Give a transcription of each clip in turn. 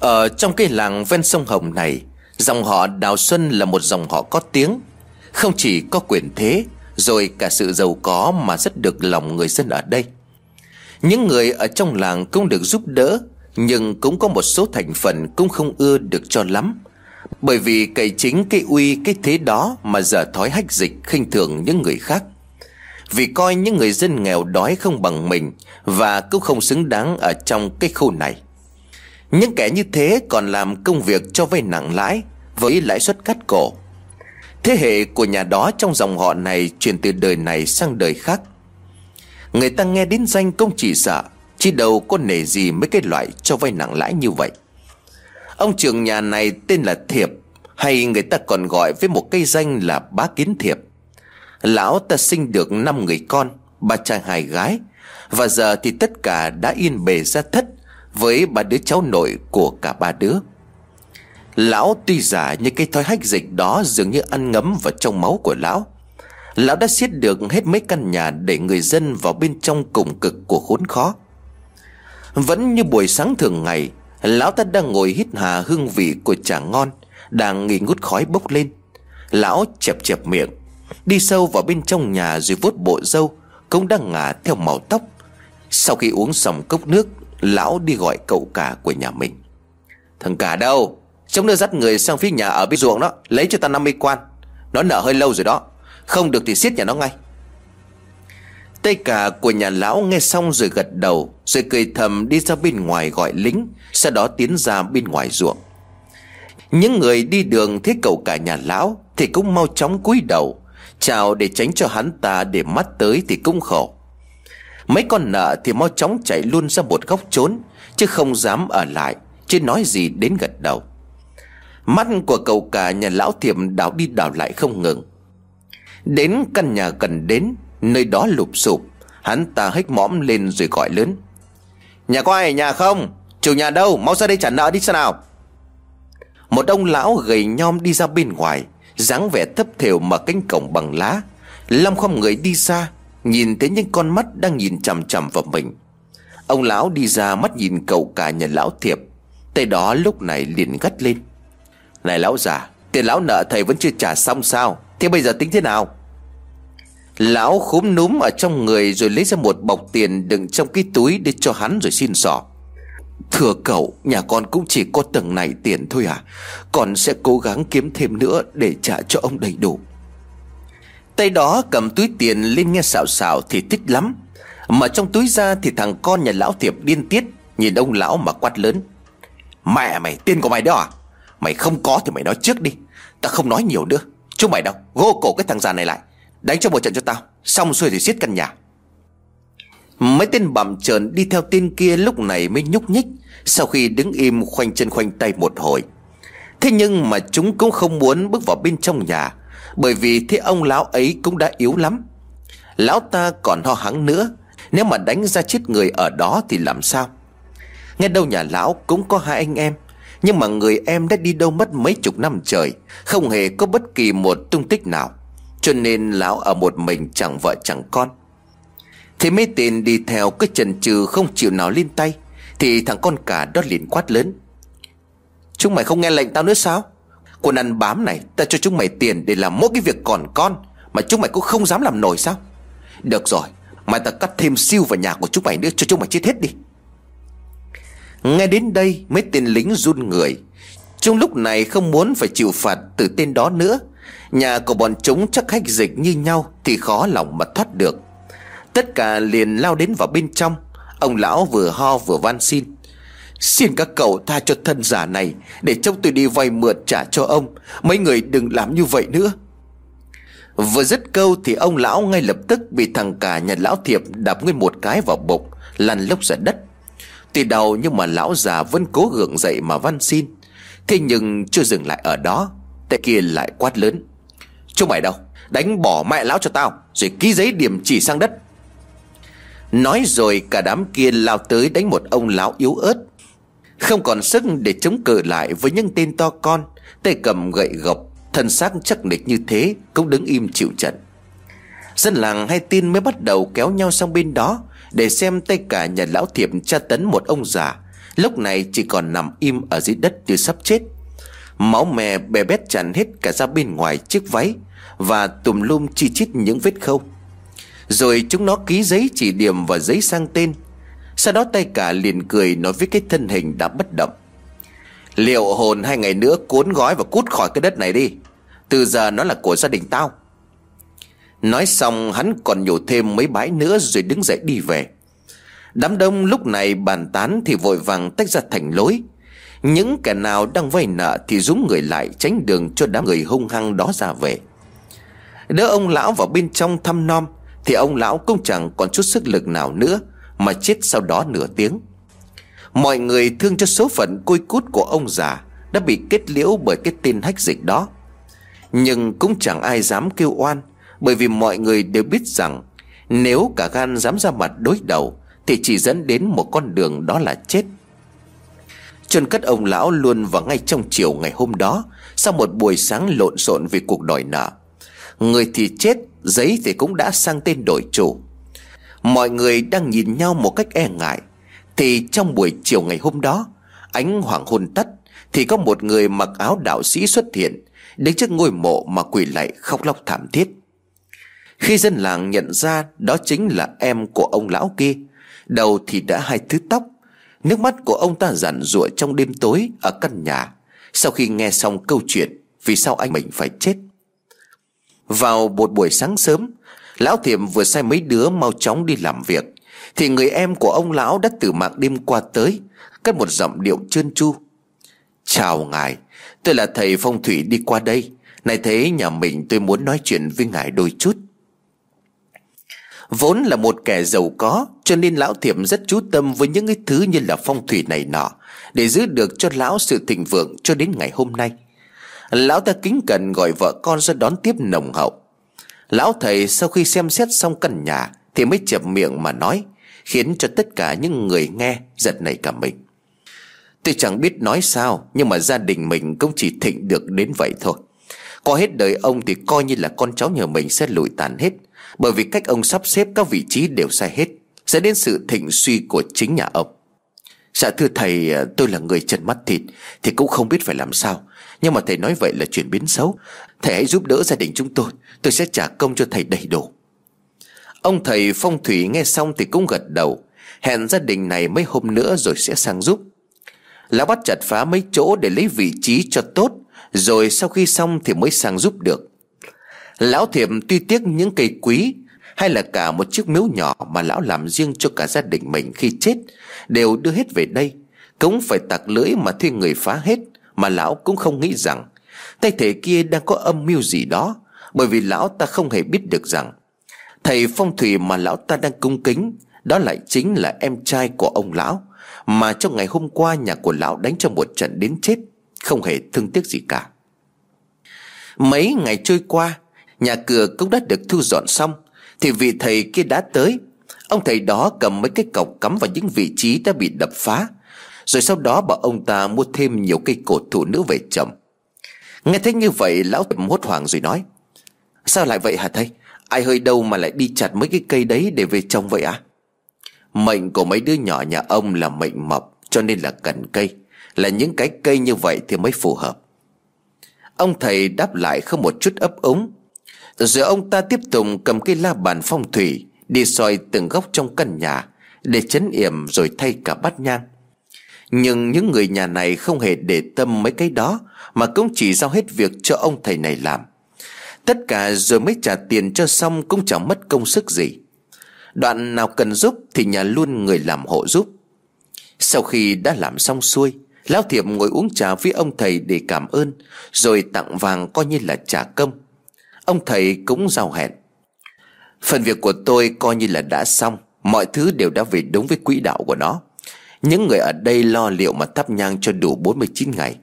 Ở trong cái làng ven sông Hồng này, Dòng họ Đào Xuân là một dòng họ có tiếng. Không chỉ có quyền thế, Rồi cả sự giàu có mà rất được lòng người dân ở đây. Những người ở trong làng cũng được giúp đỡ, Nhưng cũng có một số thành phần cũng không ưa được cho lắm. Bởi vì cậy chính cái uy, cái thế đó Mà giờ thói hách dịch, khinh thường những người khác. Vì coi những người dân nghèo đói không bằng mình Và cũng không xứng đáng ở trong cái khu này những kẻ như thế còn làm công việc cho vay nặng lãi Với lãi suất cắt cổ. Thế hệ của nhà đó trong dòng họ này Chuyển từ đời này sang đời khác. Người ta nghe đến danh công chỉ sợ Chỉ đâu có nể gì mấy cái loại cho vay nặng lãi như vậy. Ông trưởng nhà này tên là Thiệp, Hay người ta còn gọi với một cây danh là Bá Kiến Thiệp. Lão ta sinh được 5 người con, Ba trai hai gái, Và giờ thì tất cả đã yên bề ra thất với ba đứa cháu nội của cả ba đứa. Lão tuy giả nhưng cái thói hách dịch đó dường như ăn ngấm vào trong máu của lão. Lão đã xiết được hết mấy căn nhà để người dân vào bên trong cùng cực của khốn khó. Vẫn như buổi sáng thường ngày, Lão ta đang ngồi hít hà hương vị của trà ngon, Đang nghi ngút khói bốc lên. Lão chẹp chẹp miệng, Đi sâu vào bên trong nhà rồi vuốt bộ dâu Cũng đang ngả theo màu tóc. Sau khi uống xong cốc nước Lão đi gọi cậu cả của nhà mình. Thằng cả đâu? Chúng nó dắt người sang phía nhà ở bên ruộng đó, Lấy cho ta 50 quan. Nó nợ hơi lâu rồi đó. Không được thì xiết nhà nó ngay. Tay cả của nhà lão nghe xong rồi gật đầu, Rồi cười thầm đi ra bên ngoài gọi lính, Sau đó tiến ra bên ngoài ruộng. Những người đi đường thấy cậu cả nhà lão Thì cũng mau chóng cúi đầu, Chào để tránh cho hắn ta để mắt tới thì cũng khổ. Mấy con nợ thì mau chóng chạy luôn ra một góc trốn, Chứ không dám ở lại, Chứ nói gì đến gật đầu. Mắt của cậu cả nhà lão thiệm đảo đi đảo lại không ngừng. Đến căn nhà gần đến, Nơi đó lụp sụp, Hắn ta hếch mõm lên rồi gọi lớn. Nhà có ai nhà không? Chủ nhà đâu? Mau ra đây trả nợ đi sao nào. Một ông lão gầy nhom đi ra bên ngoài, dáng vẻ thấp thều mở cánh cổng bằng lá Long không người đi xa Nhìn thấy những con mắt đang nhìn chằm chằm vào mình, Ông lão đi ra mắt nhìn cậu cả nhà lão thiệp. Tay đó lúc này liền gắt lên. Này lão già, Tiền lão nợ thầy vẫn chưa trả xong sao? Thế bây giờ tính thế nào? Lão khúm núm ở trong người Rồi lấy ra một bọc tiền đựng trong cái túi Để cho hắn rồi xin sỏ. Thưa cậu, Nhà con cũng chỉ có tầng này tiền thôi à? Con sẽ cố gắng kiếm thêm nữa Để trả cho ông đầy đủ. Tay đó cầm túi tiền lên nghe xạo xạo thì thích lắm. Mà trong túi ra thì thằng con nhà lão thiệp điên tiết, Nhìn ông lão mà quát lớn. Mẹ, mày tiền của mày đó à? Mày không có thì mày nói trước đi. Ta không nói nhiều nữa. Chúng mày đâu, Gô cổ cái thằng già này lại. Đánh cho một trận cho tao. Xong xuôi thì giết căn nhà. Mấy tên bầm trợn đi theo tên kia lúc này mới nhúc nhích, Sau khi đứng im khoanh chân khoanh tay một hồi. Thế nhưng mà chúng cũng không muốn bước vào bên trong nhà bởi vì thế ông lão ấy cũng đã yếu lắm. Lão ta còn ho hắng nữa. Nếu mà đánh ra chết người ở đó thì làm sao? Nghe đâu nhà lão cũng có hai anh em. Nhưng mà người em đã đi đâu mất mấy chục năm trời, Không hề có bất kỳ một tung tích nào. Cho nên lão ở một mình chẳng vợ chẳng con. Thế mấy tên đi theo cứ chần chừ không chịu nào lên tay, Thì thằng con cả đó liền quát lớn. Chúng mày không nghe lệnh tao nữa sao? Quân ăn bám này, Ta cho chúng mày tiền để làm mỗi cái việc còn con, Mà chúng mày cũng không dám làm nổi sao? Được rồi mày ta cắt thêm siêu vào nhà của chúng mày nữa Cho chúng mày chết hết đi. Nghe đến đây mấy tên lính run người. Trong lúc này không muốn phải chịu phạt từ tên đó nữa, Nhà của bọn chúng chắc khách dịch như nhau Thì khó lòng mà thoát được. Tất cả liền lao đến vào bên trong. Ông lão vừa ho vừa van xin. Xin các cậu tha cho thân giả này, Để trông tôi đi vay mượn trả cho ông. Mấy người đừng làm như vậy nữa. Vừa dứt câu thì ông lão ngay lập tức Bị thằng cả nhà lão thiệp đạp nguyên một cái vào bụng, Lăn lốc ra đất. Tuy đau nhưng mà lão già vẫn cố gượng dậy mà văn xin. Thế nhưng chưa dừng lại ở đó, Tay kia lại quát lớn. Chúng mày đâu? Đánh bỏ mẹ lão cho tao, Rồi ký giấy điểm chỉ sang đất. Nói rồi cả đám kia lao tới đánh một ông lão yếu ớt không còn sức để chống cự lại với những tên to con. Tay cầm gậy gộc, Thân xác chắc nịch như thế Cũng đứng im chịu trận. Dân làng hay tin mới bắt đầu kéo nhau sang bên đó Để xem tay cả nhà lão thiệp tra tấn một ông già. Lúc này chỉ còn nằm im ở dưới đất như sắp chết. Máu mè bè bét tràn hết cả ra bên ngoài chiếc váy Và tùm lum chi chít những vết khâu. Rồi chúng nó ký giấy chỉ điểm và giấy sang tên. Sau đó tay cả liền cười nói với cái thân hình đã bất động. Liệu hồn hai ngày nữa cuốn gói và cút khỏi cái đất này đi. Từ giờ nó là của gia đình tao. Nói xong, hắn còn nhổ thêm mấy bãi nữa rồi đứng dậy đi về. Đám đông lúc này bàn tán thì vội vàng tách ra thành lối. Những kẻ nào đang vay nợ thì rúng người lại tránh đường cho đám người hung hăng đó ra về. Đỡ ông lão vào bên trong thăm nom Thì ông lão cũng chẳng còn chút sức lực nào nữa. Mà chết sau đó nửa tiếng. Mọi người thương cho số phận côi cút của ông già Đã bị kết liễu bởi cái tin hách dịch đó. Nhưng cũng chẳng ai dám kêu oan, Bởi vì mọi người đều biết rằng Nếu cả gan dám ra mặt đối đầu Thì chỉ dẫn đến một con đường đó là chết. Chôn cất ông lão luôn vào ngay trong chiều ngày hôm đó, Sau một buổi sáng lộn xộn vì cuộc đòi nợ. Người thì chết, Giấy thì cũng đã sang tên đổi chủ. Mọi người đang nhìn nhau một cách e ngại. Thì trong buổi chiều ngày hôm đó, Ánh hoàng hôn tắt Thì có một người mặc áo đạo sĩ xuất hiện, Đứng trước ngôi mộ mà quỳ lạy khóc lóc thảm thiết. Khi dân làng nhận ra Đó chính là em của ông lão kia, Đầu thì đã hai thứ tóc, Nước mắt của ông ta giản rụa trong đêm tối Ở căn nhà. Sau khi nghe xong câu chuyện, Vì sao anh mình phải chết? Vào một buổi sáng sớm Lão thiệm vừa sai mấy đứa mau chóng đi làm việc. Thì người em của ông lão đã từ mạng đêm qua tới, Cất một giọng điệu trơn tru. Chào ngài, Tôi là thầy phong thủy đi qua đây. Này thế nhà mình tôi muốn nói chuyện với ngài đôi chút. Vốn là một kẻ giàu có, Cho nên lão thiệm rất chú tâm với những cái thứ như là phong thủy này nọ, Để giữ được cho lão sự thịnh vượng cho đến ngày hôm nay. Lão ta kính cẩn gọi vợ con ra đón tiếp nồng hậu. Lão thầy sau khi xem xét xong căn nhà Thì mới chẹp miệng mà nói, Khiến cho tất cả những người nghe giật nảy cả mình. Tôi chẳng biết nói sao, Nhưng mà gia đình mình cũng chỉ thịnh được đến vậy thôi. Qua hết đời ông thì coi như là con cháu nhà mình sẽ lụi tàn hết, Bởi vì cách ông sắp xếp các vị trí đều sai hết Sẽ đến sự thịnh suy của chính nhà ông. Dạ thưa thầy, tôi là người chân mắt thịt, Thì cũng không biết phải làm sao. Nhưng mà thầy nói vậy là chuyển biến xấu. Thầy hãy giúp đỡ gia đình chúng tôi. Tôi sẽ trả công cho thầy đầy đủ. Ông thầy phong thủy nghe xong thì cũng gật đầu. Hẹn gia đình này mấy hôm nữa rồi sẽ sang giúp. Lão bắt chặt phá mấy chỗ để lấy vị trí cho tốt, Rồi sau khi xong thì mới sang giúp được. Lão thiệp tuy tiếc những cây quý, Hay là cả một chiếc miếu nhỏ mà lão làm riêng cho cả gia đình mình khi chết, Đều đưa hết về đây. Cũng phải tặc lưỡi mà thuê người phá hết. Mà lão cũng không nghĩ rằng Tay thể kia đang có âm mưu gì đó, Bởi vì lão ta không hề biết được rằng Thầy phong thủy mà lão ta đang cung kính Đó lại chính là em trai của ông lão, Mà trong ngày hôm qua nhà của lão đánh cho một trận đến chết, Không hề thương tiếc gì cả. Mấy ngày trôi qua, Nhà cửa cũng đã được thu dọn xong, Thì vị thầy kia đã tới. Ông thầy đó cầm mấy cái cọc cắm vào những vị trí đã bị đập phá rồi sau đó bảo ông ta mua thêm nhiều cây cột thụ nữa về trồng. Nghe thấy như vậy, lão hốt hoảng rồi nói, Sao lại vậy hả thầy? Ai hơi đâu mà lại đi chặt mấy cái cây đấy để về trồng vậy à Mệnh của mấy đứa nhỏ nhà ông là mệnh mập, Cho nên là cần cây. Là những cái cây như vậy thì mới phù hợp. Ông thầy đáp lại không một chút ấp ống Rồi ông ta tiếp tục cầm cây la bàn phong thủy, Đi soi từng góc trong căn nhà Để chấn yểm rồi thay cả bát nhang. Nhưng những người nhà này không hề để tâm mấy cái đó, Mà cũng chỉ giao hết việc cho ông thầy này làm. Tất cả rồi mới trả tiền cho xong cũng chẳng mất công sức gì. Đoạn nào cần giúp thì nhà luôn người làm hộ giúp. Sau khi đã làm xong xuôi, Lão Thiệp ngồi uống trà với ông thầy để cảm ơn, Rồi tặng vàng coi như là trả công. Ông thầy cũng giao hẹn. Phần việc của tôi coi như là đã xong, Mọi thứ đều đã về đúng với quỹ đạo của nó. Những người ở đây lo liệu mà thắp nhang cho đủ 49 ngày,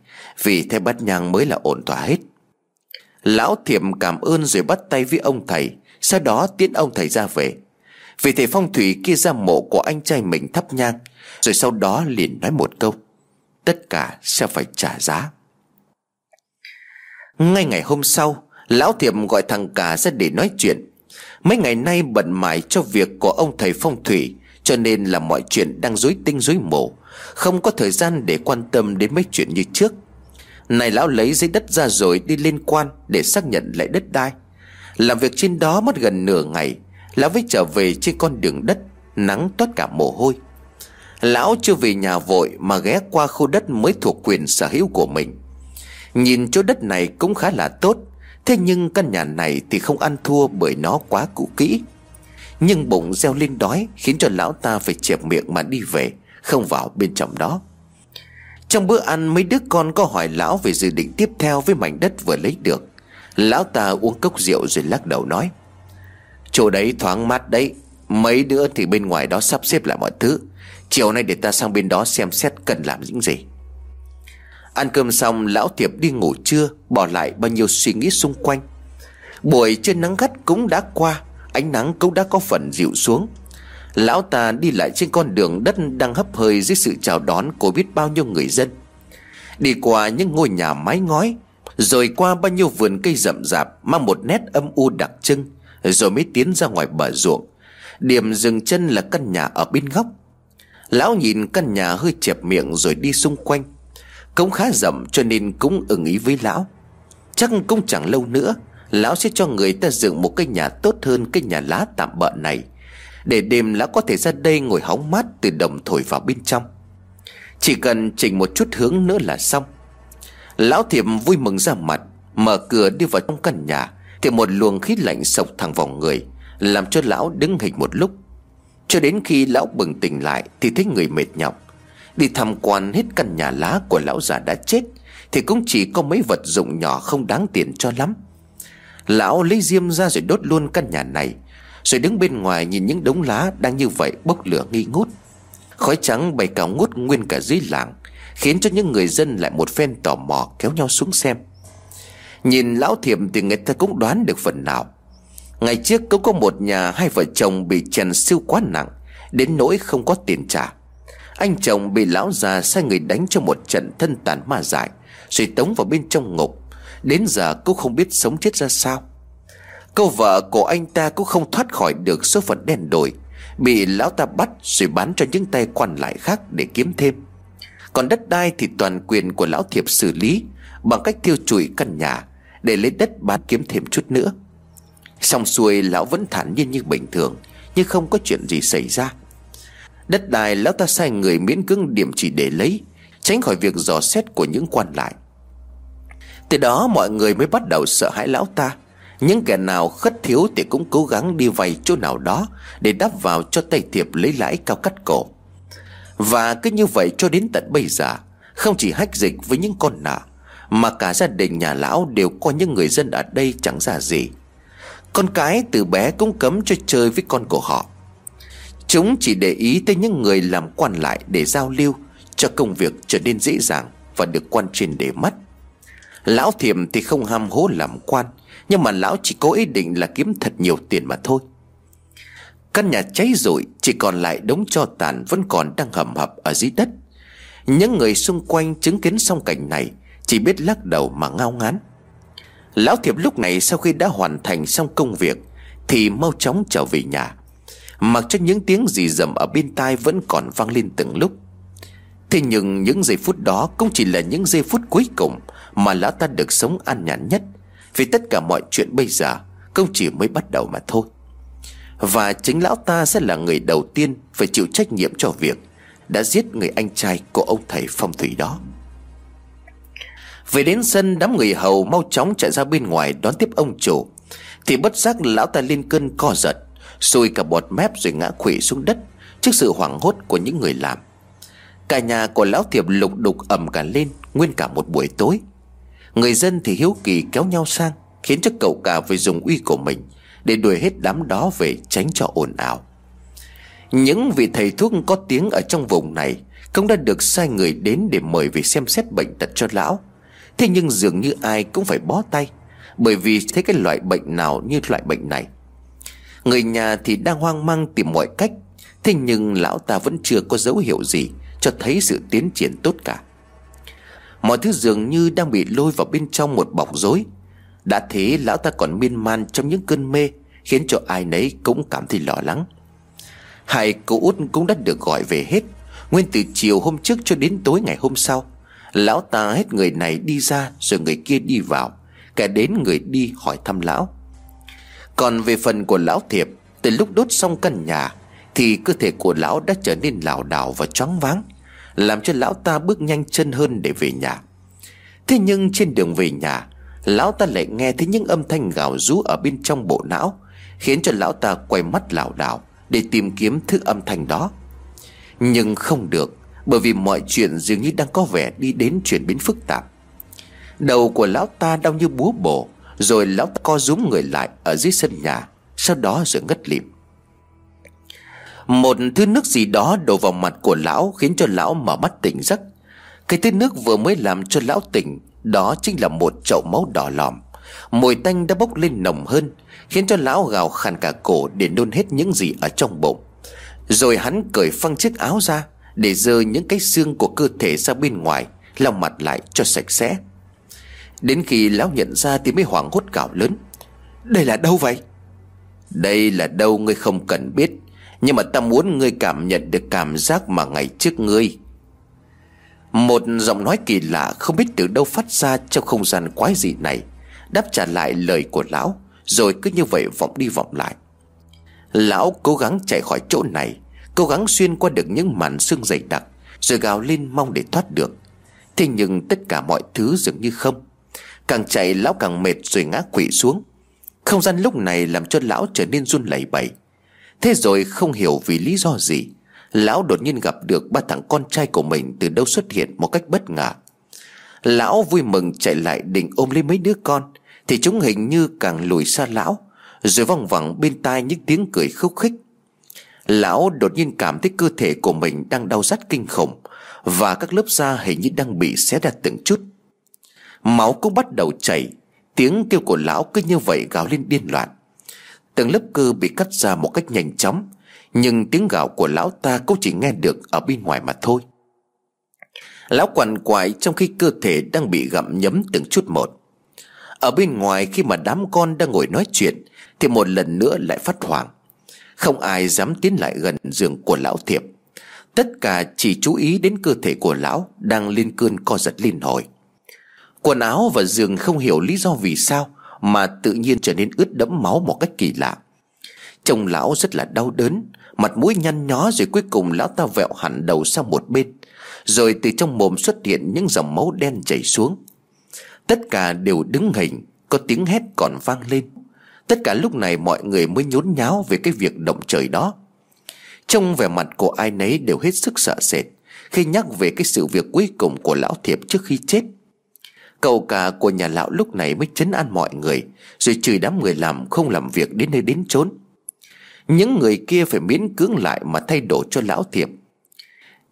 Vì theo bát nhang mới là ổn thỏa hết. Lão thiệm cảm ơn rồi bắt tay với ông thầy, Sau đó tiến ông thầy ra về. Vì thầy phong thủy kia ra mộ của anh trai mình thắp nhang, Rồi sau đó liền nói một câu, Tất cả sẽ phải trả giá. Ngay ngày hôm sau, Lão thiệm gọi thằng cả ra để nói chuyện. Mấy ngày nay bận mải cho việc của ông thầy phong thủy cho nên là mọi chuyện đang rối tinh rối mổ Không có thời gian để quan tâm đến mấy chuyện như trước. Này lão lấy giấy đất ra rồi đi liên quan Để xác nhận lại đất đai. Làm việc trên đó mất gần nửa ngày, Lão mới trở về trên con đường đất, Nắng toát cả mồ hôi. Lão chưa về nhà vội Mà ghé qua khu đất mới thuộc quyền sở hữu của mình. Nhìn chỗ đất này cũng khá là tốt, Thế nhưng căn nhà này thì không ăn thua bởi nó quá cũ kỹ. Nhưng bụng gieo lên đói, Khiến cho lão ta phải chẹp miệng mà đi về, Không vào bên trong đó. Trong bữa ăn, mấy đứa con có hỏi lão về dự định tiếp theo với mảnh đất vừa lấy được. Lão ta uống cốc rượu rồi lắc đầu nói, Chỗ đấy thoáng mát đấy, Mấy đứa thì bên ngoài đó sắp xếp lại mọi thứ. Chiều nay để ta sang bên đó xem xét cần làm những gì. Ăn cơm xong, lão tiệp đi ngủ trưa, Bỏ lại bao nhiêu suy nghĩ xung quanh. Buổi trưa nắng gắt cũng đã qua Ánh nắng cũng đã có phần dịu xuống. Lão ta đi lại trên con đường đất đang hấp hơi dưới sự chào đón của biết bao nhiêu người dân. Đi qua những ngôi nhà mái ngói, Rồi qua bao nhiêu vườn cây rậm rạp Mang một nét âm u đặc trưng, Rồi mới tiến ra ngoài bờ ruộng. Điểm dừng chân là căn nhà ở bên góc. Lão nhìn căn nhà hơi chẹp miệng rồi đi xung quanh. Cũng khá rậm cho nên cũng ưng ý với lão. Chắc cũng chẳng lâu nữa Lão sẽ cho người ta dựng một cái nhà tốt hơn cái nhà lá tạm bợ này. Để đêm lão có thể ra đây ngồi hóng mát từ đồng thổi vào bên trong. Chỉ cần chỉnh một chút hướng nữa là xong. Lão thiệp vui mừng ra mặt, Mở cửa đi vào trong căn nhà. Thì một luồng khí lạnh sộc thẳng vào người, Làm cho lão đứng hình một lúc. Cho đến khi lão bừng tỉnh lại Thì thấy người mệt nhọc. Đi tham quan hết căn nhà lá của lão già đã chết, Thì cũng chỉ có mấy vật dụng nhỏ không đáng tiền cho lắm. Lão lấy diêm ra rồi đốt luôn căn nhà này. Rồi đứng bên ngoài nhìn những đống lá đang như vậy bốc lửa nghi ngút. Khói trắng bày cả ngút nguyên cả dưới làng, Khiến cho những người dân lại một phen tò mò kéo nhau xuống xem. Nhìn lão thiệm thì người ta cũng đoán được phần nào. Ngày trước cũng có một nhà hai vợ chồng bị chèn siêu quá nặng, Đến nỗi không có tiền trả. Anh chồng bị lão già sai người đánh cho một trận thân tàn ma dại, Rồi tống vào bên trong ngục. Đến giờ cô không biết sống chết ra sao. Câu vợ của anh ta cũng không thoát khỏi được số phận đen đổi Bị lão ta bắt rồi bán cho những tay quan lại khác để kiếm thêm. Còn đất đai thì toàn quyền của lão thiệp xử lý, Bằng cách tiêu chùi căn nhà, Để lấy đất bán kiếm thêm chút nữa. Xong xuôi, lão vẫn thản nhiên như bình thường, Nhưng không có chuyện gì xảy ra. Đất đai, lão ta sai người miễn cưỡng điểm chỉ để lấy, Tránh khỏi việc dò xét của những quan lại. Từ đó mọi người mới bắt đầu sợ hãi lão ta. Những kẻ nào khất thiếu thì cũng cố gắng đi vay chỗ nào đó Để đắp vào cho tay thiệp lấy lãi cao cắt cổ. Và cứ như vậy cho đến tận bây giờ, Không chỉ hách dịch với những con nợ, Mà cả gia đình nhà lão đều coi những người dân ở đây chẳng ra gì. Con cái từ bé cũng cấm cho chơi với con của họ. Chúng chỉ để ý tới những người làm quan lại để giao lưu Cho công việc trở nên dễ dàng Và được quan trên để mắt. Lão thiềm thì không ham hố làm quan, Nhưng mà lão chỉ có ý định là kiếm thật nhiều tiền mà thôi. Căn nhà cháy rụi, Chỉ còn lại đống cho tàn Vẫn còn đang hầm hập ở dưới đất. Những người xung quanh chứng kiến xong cảnh này, Chỉ biết lắc đầu mà ngao ngán. Lão thiệp lúc này sau khi đã hoàn thành xong công việc, Thì mau chóng trở về nhà. Mặc cho những tiếng gì rầm ở bên tai vẫn còn vang lên từng lúc. Thế nhưng những giây phút đó cũng chỉ là những giây phút cuối cùng mà lão ta được sống an nhàn nhất. Vì tất cả mọi chuyện bây giờ cũng chỉ mới bắt đầu mà thôi. Và chính lão ta sẽ là người đầu tiên Phải chịu trách nhiệm cho việc Đã giết người anh trai của ông thầy phong thủy đó. Về đến sân, đám người hầu mau chóng chạy ra bên ngoài đón tiếp ông chủ. Thì bất giác lão ta lên cơn co giật, Xui cả bọt mép rồi ngã quỵ xuống đất Trước sự hoảng hốt của những người làm. Cả nhà của lão thiệp lục đục ầm cả lên Nguyên cả một buổi tối. Người dân thì hiếu kỳ kéo nhau sang, Khiến cho cậu cả phải dùng uy của mình Để đuổi hết đám đó về tránh cho ồn ào. Những vị thầy thuốc có tiếng ở trong vùng này Cũng đã được sai người đến để mời về xem xét bệnh tật cho lão. Thế nhưng dường như ai cũng phải bó tay, Bởi vì thấy cái loại bệnh nào như loại bệnh này. Người nhà thì đang hoang mang tìm mọi cách, Thế nhưng lão ta vẫn chưa có dấu hiệu gì Cho thấy sự tiến triển tốt cả. Mọi thứ dường như đang bị lôi vào bên trong một bọc rối. Đã thế, lão ta còn miên man trong những cơn mê, Khiến cho ai nấy cũng cảm thấy lo lắng. Hai cô út cũng đã được gọi về hết. Nguyên từ chiều hôm trước cho đến tối ngày hôm sau, Lão ta hết người này đi ra Rồi người kia đi vào Cả đến người đi hỏi thăm lão. Còn về phần của lão thiệp, Từ lúc đốt xong căn nhà, Thì cơ thể của lão đã trở nên lảo đảo và choáng váng. Làm cho lão ta bước nhanh chân hơn để về nhà. Thế nhưng trên đường về nhà, Lão ta lại nghe thấy những âm thanh gào rú ở bên trong bộ não, Khiến cho lão ta quay mắt lảo đảo Để tìm kiếm thứ âm thanh đó. Nhưng không được, Bởi vì mọi chuyện dường như đang có vẻ đi đến chuyển biến phức tạp. Đầu của lão ta đau như búa bổ, Rồi lão ta co rúm người lại ở dưới sân nhà, Sau đó rồi ngất lịm. Một thứ nước gì đó đổ vào mặt của lão Khiến cho lão mở mắt tỉnh giấc. Cái thứ nước vừa mới làm cho lão tỉnh, Đó chính là một chậu máu đỏ lòm. Mùi tanh đã bốc lên nồng hơn, Khiến cho lão gào khàn cả cổ Để nôn hết những gì ở trong bụng. Rồi hắn cởi phăng chiếc áo ra, Để dơ những cái xương của cơ thể ra bên ngoài, lau mặt lại cho sạch sẽ. Đến khi lão nhận ra thì mới hoảng hốt gào lớn. Đây là đâu vậy? Đây là đâu ngươi không cần biết. Nhưng mà ta muốn ngươi cảm nhận được cảm giác mà ngày trước ngươi. Một giọng nói kỳ lạ không biết từ đâu phát ra trong không gian quái dị này, Đáp trả lại lời của lão, Rồi cứ như vậy vọng đi vọng lại. Lão cố gắng chạy khỏi chỗ này, Cố gắng xuyên qua được những màn xương dày đặc, Rồi gào lên mong để thoát được. Thế nhưng tất cả mọi thứ dường như không. Càng chạy, lão càng mệt rồi ngã quỵ xuống. Không gian lúc này làm cho lão trở nên run lẩy bẩy. Thế rồi không hiểu vì lý do gì, Lão đột nhiên gặp được ba thằng con trai của mình từ đâu xuất hiện một cách bất ngờ. Lão vui mừng chạy lại định ôm lấy mấy đứa con, Thì chúng hình như càng lùi xa lão, Rồi vòng vẳng bên tai những tiếng cười khúc khích. Lão đột nhiên cảm thấy cơ thể của mình đang đau rát kinh khủng, Và các lớp da hình như đang bị xé ra từng chút. Máu cũng bắt đầu chảy, Tiếng kêu của lão cứ như vậy gào lên điên loạn. Từng lớp cơ bị cắt ra một cách nhanh chóng, Nhưng tiếng gào của lão ta cũng chỉ nghe được ở bên ngoài mà thôi. Lão quằn quại trong khi cơ thể đang bị gặm nhấm từng chút một. Ở bên ngoài khi mà đám con đang ngồi nói chuyện, Thì một lần nữa lại phát hoảng. Không ai dám tiến lại gần giường của lão thiệp. Tất cả chỉ chú ý đến cơ thể của lão Đang lên cơn co giật liên hồi. Quần áo và giường không hiểu lý do vì sao mà tự nhiên trở nên ướt đẫm máu một cách kỳ lạ. Trông lão rất là đau đớn, Mặt mũi nhăn nhó rồi cuối cùng lão ta vẹo hẳn đầu sang một bên, Rồi từ trong mồm xuất hiện những dòng máu đen chảy xuống. Tất cả đều đứng hình, Có tiếng hét còn vang lên. Tất cả lúc này mọi người mới nhốn nháo về cái việc động trời đó. Trong vẻ mặt của ai nấy đều hết sức sợ sệt, Khi nhắc về cái sự việc cuối cùng của lão thiệp trước khi chết Cậu cả của nhà lão lúc này mới chấn an mọi người, Rồi chửi đám người làm không làm việc đến nơi đến chốn. Những người kia phải miễn cưỡng lại mà thay đổi cho lão thiệp.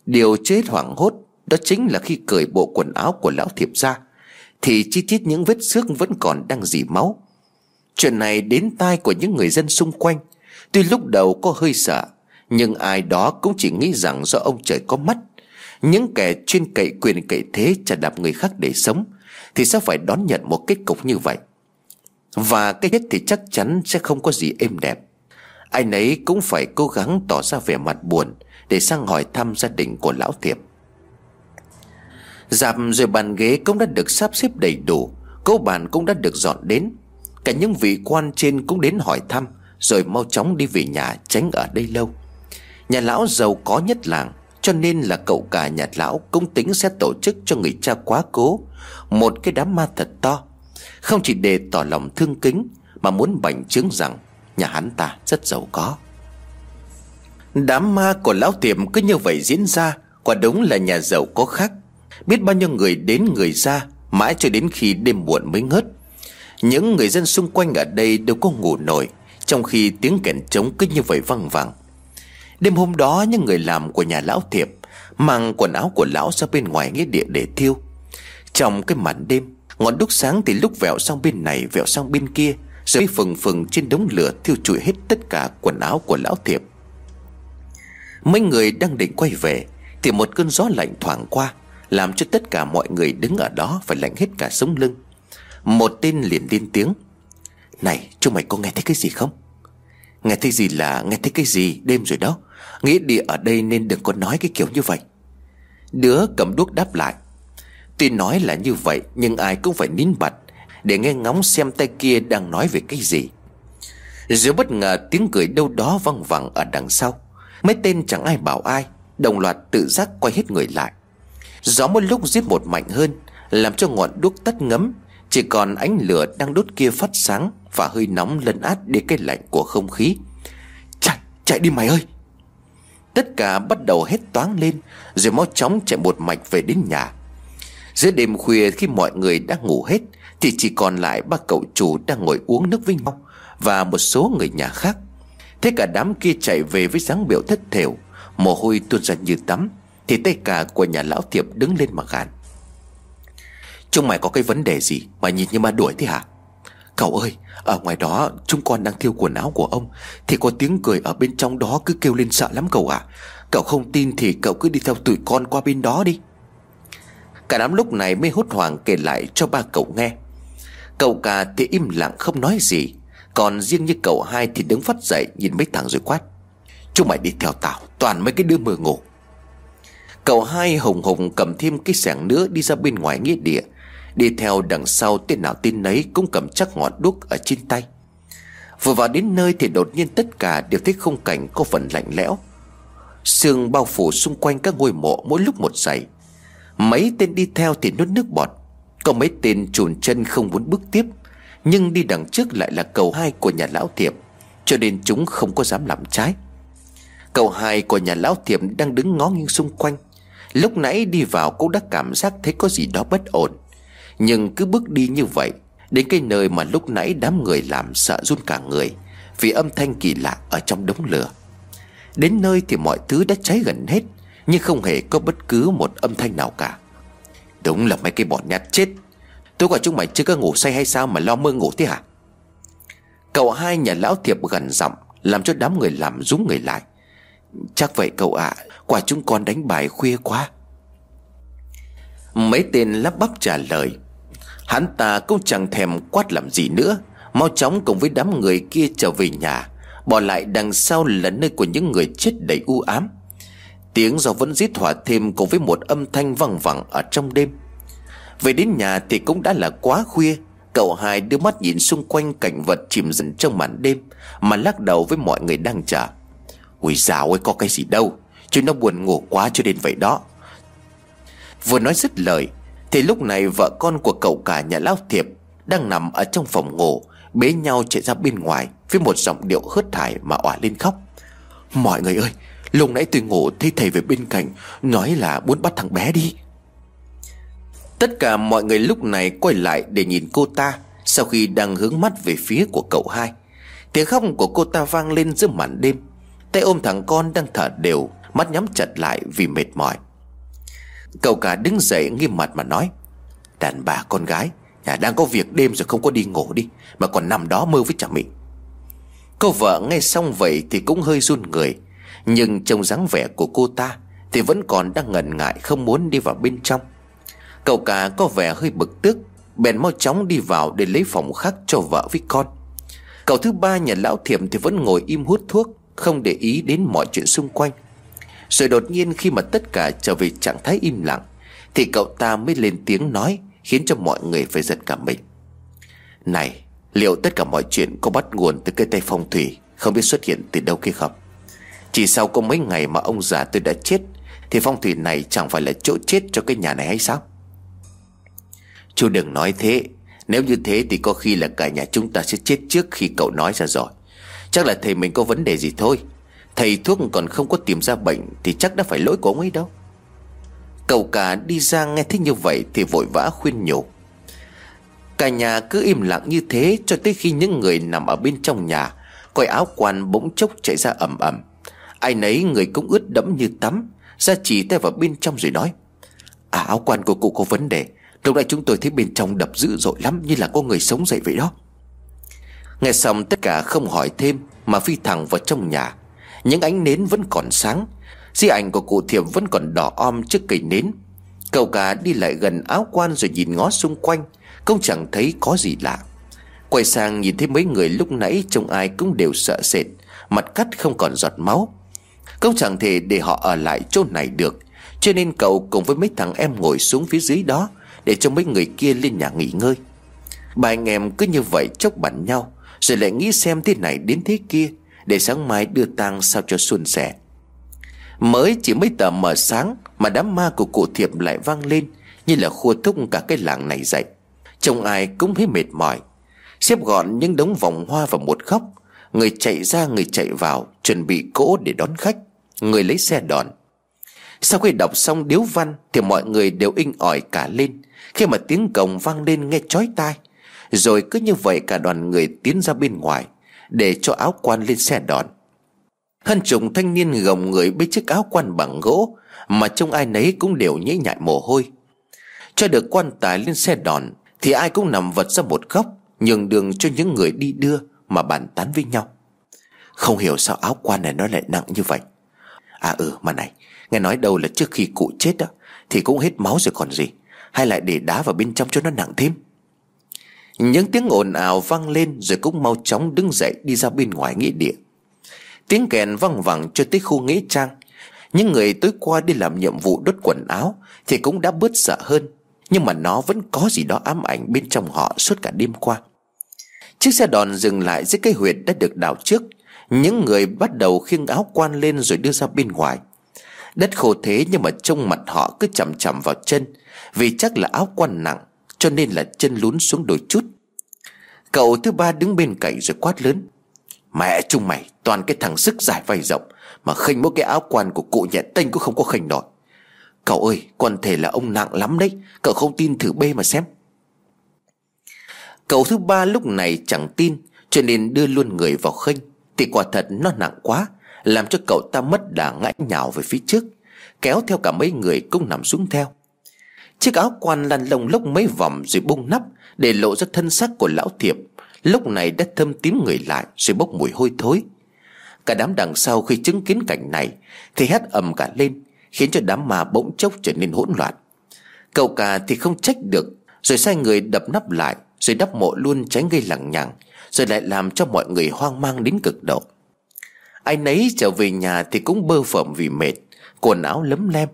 Điều chết hoảng hốt Đó chính là khi cởi bộ quần áo của lão thiệp ra, Thì chi tiết những vết xước vẫn còn đang dì máu. Chuyện này đến tai của những người dân xung quanh. Tuy lúc đầu có hơi sợ, Nhưng ai đó cũng chỉ nghĩ rằng do ông trời có mắt. Những kẻ chuyên cậy quyền cậy thế chả đạp người khác để sống thì sẽ phải đón nhận một kết cục như vậy. Và cái hết thì chắc chắn sẽ không có gì êm đẹp. Ai nấy cũng phải cố gắng tỏ ra vẻ mặt buồn Để sang hỏi thăm gia đình của lão thiệp. Dạp rồi bàn ghế cũng đã được sắp xếp đầy đủ Cấu bàn cũng đã được dọn đến. Cả những vị quan trên cũng đến hỏi thăm, Rồi mau chóng đi về nhà tránh ở đây lâu. Nhà lão giàu có nhất làng cho nên là cậu cả nhà lão cũng tính sẽ tổ chức cho người cha quá cố. Một cái đám ma thật to. Không chỉ để tỏ lòng thương kính, Mà muốn bành chứng rằng Nhà hắn ta rất giàu có. Đám ma của lão tiệm cứ như vậy diễn ra, Quả đúng là nhà giàu có khác. Biết bao nhiêu người đến người ra, Mãi cho đến khi đêm muộn mới ngớt. Những người dân xung quanh ở đây đều có ngủ nổi, Trong khi tiếng kèn trống cứ như vậy văng vẳng. Đêm hôm đó, những người làm của nhà lão thiệp Mang quần áo của lão ra bên ngoài nghĩa địa để thiêu. Trong cái màn đêm, Ngọn đúc sáng thì lúc vẹo sang bên này, Vẹo sang bên kia, Rồi phừng phừng trên đống lửa Thiêu trụi hết tất cả quần áo của lão thiệp. Mấy người đang định quay về Thì một cơn gió lạnh thoảng qua, Làm cho tất cả mọi người đứng ở đó Phải lạnh hết cả sống lưng. Một tên liền lên tiếng, Này chúng mày có nghe thấy cái gì không? Nghe thấy gì là nghe thấy cái gì Đêm rồi đó? Nghĩ địa ở đây nên đừng có nói cái kiểu như vậy. Đứa cầm đuốc đáp lại. Tuy nói là như vậy Nhưng ai cũng phải nín bặt Để nghe ngóng xem tay kia đang nói về cái gì. Rồi bất ngờ tiếng cười đâu đó văng vẳng ở đằng sau. Mấy tên chẳng ai bảo ai Đồng loạt tự giác quay hết người lại. Gió một lúc giết một mạnh hơn Làm cho ngọn đuốc tắt ngấm. Chỉ còn ánh lửa đang đốt kia phát sáng Và hơi nóng lấn át đi cái lạnh của không khí. Chạy, chạy đi mày ơi! Tất cả bắt đầu hết toáng lên, Rồi mau chóng chạy một mạch về đến nhà. Giữa đêm khuya khi mọi người đã ngủ hết, Thì chỉ còn lại ba cậu chủ đang ngồi uống nước với nhau Và một số người nhà khác. Thế cả đám kia chạy về với dáng biểu thất thểu, Mồ hôi tuôn ra như tắm, Thì tay cả của nhà lão thiệp đứng lên mà gàn. Chúng mày có cái vấn đề gì Mà nhìn như ma đuổi thế hả? Cậu ơi, Ở ngoài đó, chúng con đang thiêu quần áo của ông, Thì có tiếng cười ở bên trong đó cứ kêu lên sợ lắm cậu ạ. Cậu không tin thì cậu cứ đi theo tụi con qua bên đó đi. Cả đám lúc này mới hốt hoảng kể lại cho ba cậu nghe. Cậu cả thì im lặng không nói gì, Còn riêng như cậu hai thì đứng phát dậy nhìn mấy thằng rồi quát. Chúng mày đi theo tao, Toàn mấy cái đứa mưa ngủ. Cậu hai hùng hùng cầm thêm cái sẻng nữa đi ra bên ngoài nghĩa địa. Đi theo đằng sau tên nào tin nấy cũng cầm chắc ngọn đuốc ở trên tay. Vừa vào đến nơi thì đột nhiên tất cả đều thấy khung cảnh có phần lạnh lẽo. Sương bao phủ xung quanh các ngôi mộ mỗi lúc một dày. Mấy tên đi theo thì nuốt nước bọt. Có mấy tên chùn chân không muốn bước tiếp, Nhưng đi đằng trước lại là cầu hai của nhà lão thiệp, Cho nên chúng không có dám làm trái. Cầu hai của nhà lão thiệp đang đứng ngó nghiêng xung quanh. Lúc nãy đi vào cũng đã cảm giác thấy có gì đó bất ổn. Nhưng cứ bước đi như vậy Đến cái nơi mà lúc nãy đám người làm sợ run cả người Vì âm thanh kỳ lạ ở trong đống lửa. Đến nơi thì mọi thứ đã cháy gần hết Nhưng không hề có bất cứ một âm thanh nào cả. Đúng là mấy cái bọn nhát chết. Tôi gọi chúng mày chưa có ngủ say hay sao mà lo mơ ngủ thế hả? Cậu hai nhà lão thiệp gần giọng Làm cho đám người làm rúng người lại. Chắc vậy cậu ạ à, Quả chúng con đánh bài khuya quá. Mấy tên lắp bắp trả lời Hắn ta cũng chẳng thèm quát làm gì nữa. Mau chóng cùng với đám người kia trở về nhà, Bỏ lại đằng sau là nơi của những người chết đầy u ám. Tiếng gió vẫn rít thỏa thêm cùng với một âm thanh văng vẳng ở trong đêm. Về đến nhà thì cũng đã là quá khuya. Cậu hai đưa mắt nhìn xung quanh cảnh vật chìm dần trong màn đêm, Mà lắc đầu với mọi người đang chờ. Ui dào ơi, có cái gì đâu. Chúng nó buồn ngủ quá cho đến vậy đó. Vừa nói dứt lời thì lúc này vợ con của cậu cả nhà lão thiệp Đang nằm ở trong phòng ngủ, Bế nhau chạy ra bên ngoài Với một giọng điệu hớt thải mà òa lên khóc. Mọi người ơi, Lúc nãy tôi ngủ thấy thầy về bên cạnh, Nói là muốn bắt thằng bé đi. Tất cả mọi người lúc này quay lại để nhìn cô ta Sau khi đang hướng mắt về phía của cậu hai. Tiếng khóc của cô ta vang lên giữa màn đêm. Tay ôm thằng con đang thở đều, Mắt nhắm chặt lại vì mệt mỏi. Cậu cả đứng dậy nghiêm mặt mà nói, Đàn bà con gái, Nhà đang có việc đêm rồi không có đi ngủ đi, Mà còn nằm đó mơ với chồng mình Cô vợ nghe xong vậy thì cũng hơi run người, Nhưng trông dáng vẻ của cô ta Thì vẫn còn đang ngần ngại không muốn đi vào bên trong. Cậu cả có vẻ hơi bực tức, Bèn mau chóng đi vào để lấy phòng khác cho vợ với con. Cậu thứ ba nhà lão thiểm thì vẫn ngồi im hút thuốc, Không để ý đến mọi chuyện xung quanh. Rồi đột nhiên khi mà tất cả trở về trạng thái im lặng, Thì cậu ta mới lên tiếng nói, Khiến cho mọi người phải giật cả mình. Này, Liệu tất cả mọi chuyện có bắt nguồn từ cái tay phong thủy Không biết xuất hiện từ đâu kia không? Chỉ sau có mấy ngày mà ông già tôi đã chết, Thì phong thủy này chẳng phải là chỗ chết cho cái nhà này hay sao? Chú đừng nói thế. Nếu như thế thì có khi là cả nhà chúng ta sẽ chết trước khi cậu nói ra rồi. Chắc là thầy mình có vấn đề gì thôi. Thầy thuốc còn không có tìm ra bệnh Thì chắc đã phải lỗi của ông ấy đâu. Cậu cả đi ra nghe thấy như vậy Thì vội vã khuyên nhủ. Cả nhà cứ im lặng như thế Cho tới khi những người nằm ở bên trong nhà, Coi áo quan bỗng chốc chạy ra ẩm ẩm Ai nấy người cũng ướt đẫm như tắm, Ra chỉ tay vào bên trong rồi nói À áo quan của cụ có vấn đề. Lúc nãy chúng tôi thấy bên trong đập dữ dội lắm Như là có người sống dậy vậy đó. Nghe xong tất cả không hỏi thêm Mà phi thẳng vào trong nhà. Những ánh nến vẫn còn sáng. Di ảnh của cụ thiệp vẫn còn đỏ om trước cây nến. Cậu cả đi lại gần áo quan rồi nhìn ngó xung quanh. Cũng chẳng thấy có gì lạ. Quay sang nhìn thấy mấy người lúc nãy Trông ai cũng đều sợ sệt. Mặt cắt không còn giọt máu. Cậu chẳng thể để họ ở lại chỗ này được. Cho nên cậu cùng với mấy thằng em ngồi xuống phía dưới đó Để cho mấy người kia lên nhà nghỉ ngơi. Ba anh em cứ như vậy chốc bắn nhau, Rồi lại nghĩ xem thế này đến thế kia. Để sáng mai đưa tang sao cho suôn sẻ. Mới chỉ mấy tờ mở sáng Mà đám ma của cụ thiệp lại vang lên, Như là khua thúc cả cái làng này dậy. Trông ai cũng thấy mệt mỏi. Xếp gọn những đống vòng hoa vào một góc, Người chạy ra người chạy vào, Chuẩn bị cỗ để đón khách. Người lấy xe đòn. Sau khi đọc xong điếu văn Thì mọi người đều inh ỏi cả lên. Khi mà tiếng cồng vang lên nghe chói tai, Rồi cứ như vậy cả đoàn người tiến ra bên ngoài. Để cho áo quan lên xe đòn Hơn chục thanh niên gồng người bê chiếc áo quan bằng gỗ Mà trông ai nấy cũng đều nhễ nhại mồ hôi. Cho được quan tài lên xe đòn Thì ai cũng nằm vật ra một góc, Nhường đường cho những người đi đưa Mà bàn tán với nhau. Không hiểu sao áo quan này nó lại nặng như vậy. À ừ mà này, Nghe nói đâu là trước khi cụ chết đó, Thì cũng hết máu rồi còn gì. Hay lại để đá vào bên trong cho nó nặng thêm. Những tiếng ồn ào vang lên Rồi cũng mau chóng đứng dậy Đi ra bên ngoài nghĩa địa. Tiếng kèn văng vẳng cho tới khu nghĩa trang. Những người tối qua đi làm nhiệm vụ đốt quần áo Thì cũng đã bớt sợ hơn, Nhưng mà nó vẫn có gì đó ám ảnh bên trong họ suốt cả đêm qua. Chiếc xe đòn dừng lại dưới cái huyệt đã được đào trước. Những người bắt đầu khiêng áo quan lên rồi đưa ra bên ngoài. Đất khô thế nhưng mà trông mặt họ cứ chậm chậm vào chân, Vì chắc là áo quan nặng. Cho nên là chân lún xuống đôi chút. Cậu thứ ba đứng bên cạnh rồi quát lớn. Mẹ chung mày, toàn cái thằng sức dài vai rộng, Mà khinh mỗi cái áo quan của cụ nhẹ tênh cũng không có khinh nổi. Cậu ơi quan thể là ông nặng lắm đấy, Cậu không tin thử bê mà xem. Cậu thứ ba lúc này chẳng tin, Cho nên đưa luôn người vào khinh Thì quả thật nó nặng quá, Làm cho cậu ta mất đà ngã nhào về phía trước, Kéo theo cả mấy người cũng nằm xuống theo. Chiếc áo quan lăn lông lốc mấy vòng rồi bung nắp Để lộ ra thân xác của lão thiệp. Lúc này đã thâm tím người lại Rồi bốc mùi hôi thối. Cả đám đằng sau khi chứng kiến cảnh này Thì hét ầm cả lên, Khiến cho đám ma bỗng chốc trở nên hỗn loạn. Cậu cả thì không trách được, Rồi sai người đập nắp lại, Rồi đắp mộ luôn tránh gây lằng nhằng, Rồi lại làm cho mọi người hoang mang đến cực độ. Ai nấy trở về nhà thì cũng bơ phởm vì mệt, Quần áo lấm lem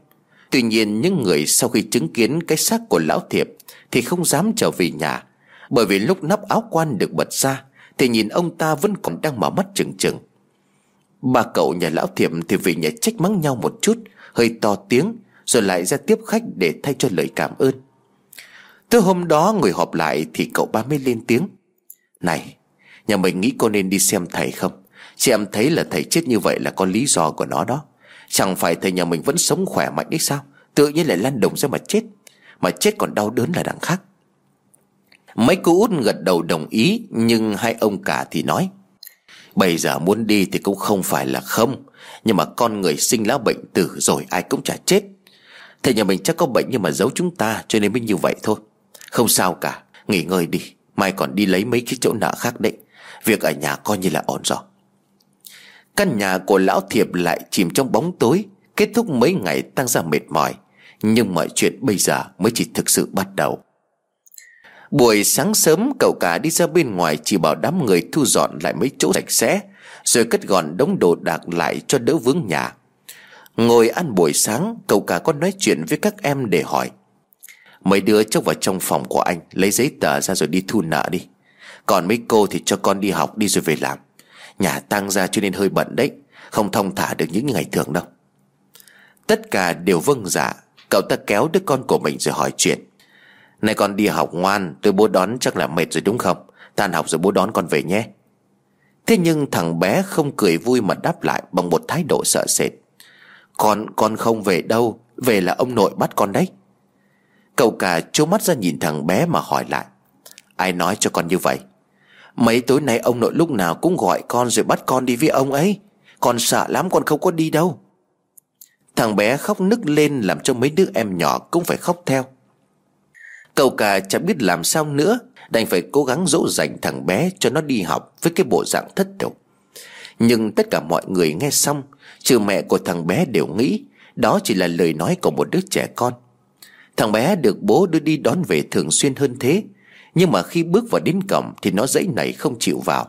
Tuy nhiên những người sau khi chứng kiến cái xác của lão thiệp Thì không dám trở về nhà. Bởi vì lúc nắp áo quan được bật ra Thì nhìn ông ta vẫn còn đang mở mắt chừng chừng Ba cậu nhà lão thiệp thì vì nhà trách mắng nhau một chút, Hơi to tiếng, Rồi lại ra tiếp khách để thay cho lời cảm ơn. Tới hôm đó người họp lại Thì cậu ba mới lên tiếng. Này, Nhà mình nghĩ cô nên đi xem thầy không? Chị em thấy là thầy chết như vậy là có lý do của nó đó. Chẳng phải thầy nhà mình vẫn sống khỏe mạnh đấy sao? Tự nhiên lại lăn đồng ra mà chết. Mà chết còn đau đớn là đằng khác. Mấy cô út gật đầu đồng ý, Nhưng hai ông cả thì nói, Bây giờ muốn đi thì cũng không phải là không, Nhưng mà con người sinh lá bệnh tử rồi ai cũng chả chết. Thầy nhà mình chắc có bệnh nhưng mà giấu chúng ta, Cho nên mới như vậy thôi. Không sao cả, Nghỉ ngơi đi, Mai còn đi lấy mấy cái chỗ nợ khác đấy. Việc ở nhà coi như là ổn rồi. Căn nhà của lão thiệp lại chìm trong bóng tối, Kết thúc mấy ngày tăng ra mệt mỏi. Nhưng mọi chuyện bây giờ mới chỉ thực sự bắt đầu. Buổi sáng sớm, cậu cả đi ra bên ngoài Chỉ bảo đám người thu dọn lại mấy chỗ sạch sẽ, Rồi cất gọn đống đồ đạc lại cho đỡ vướng nhà. Ngồi ăn buổi sáng, Cậu cả có nói chuyện với các em để hỏi. Mấy đứa chốc vào trong phòng của anh, Lấy giấy tờ ra rồi đi thu nợ đi. Còn mấy cô thì cho con đi học, đi rồi về làm. Nhà tăng ra cho nên hơi bận đấy. Không thông thả được những ngày thường đâu. Tất cả đều vâng dạ. Cậu ta kéo đứa con của mình rồi hỏi chuyện. Này con đi học ngoan Tôi bố đón chắc là mệt rồi đúng không? Tan học rồi bố đón con về nhé. Thế nhưng thằng bé không cười vui mà đáp lại Bằng một thái độ sợ sệt. Con, con không về đâu Về là ông nội bắt con đấy. Cậu cả trố mắt ra nhìn thằng bé mà hỏi lại. Ai nói cho con như vậy? Mấy tối nay ông nội lúc nào cũng gọi con rồi bắt con đi với ông ấy. Con sợ lắm, con không có đi đâu. Thằng bé khóc nức lên làm cho mấy đứa em nhỏ cũng phải khóc theo. Cậu cả chẳng biết làm sao nữa, Đành phải cố gắng dỗ dành thằng bé cho nó đi học với cái bộ dạng thất tục Nhưng tất cả mọi người nghe xong, Trừ mẹ của thằng bé đều nghĩ Đó chỉ là lời nói của một đứa trẻ con. Thằng bé được bố đưa đi đón về thường xuyên hơn thế nhưng mà khi bước vào đến cổng Thì nó dãy nảy không chịu vào.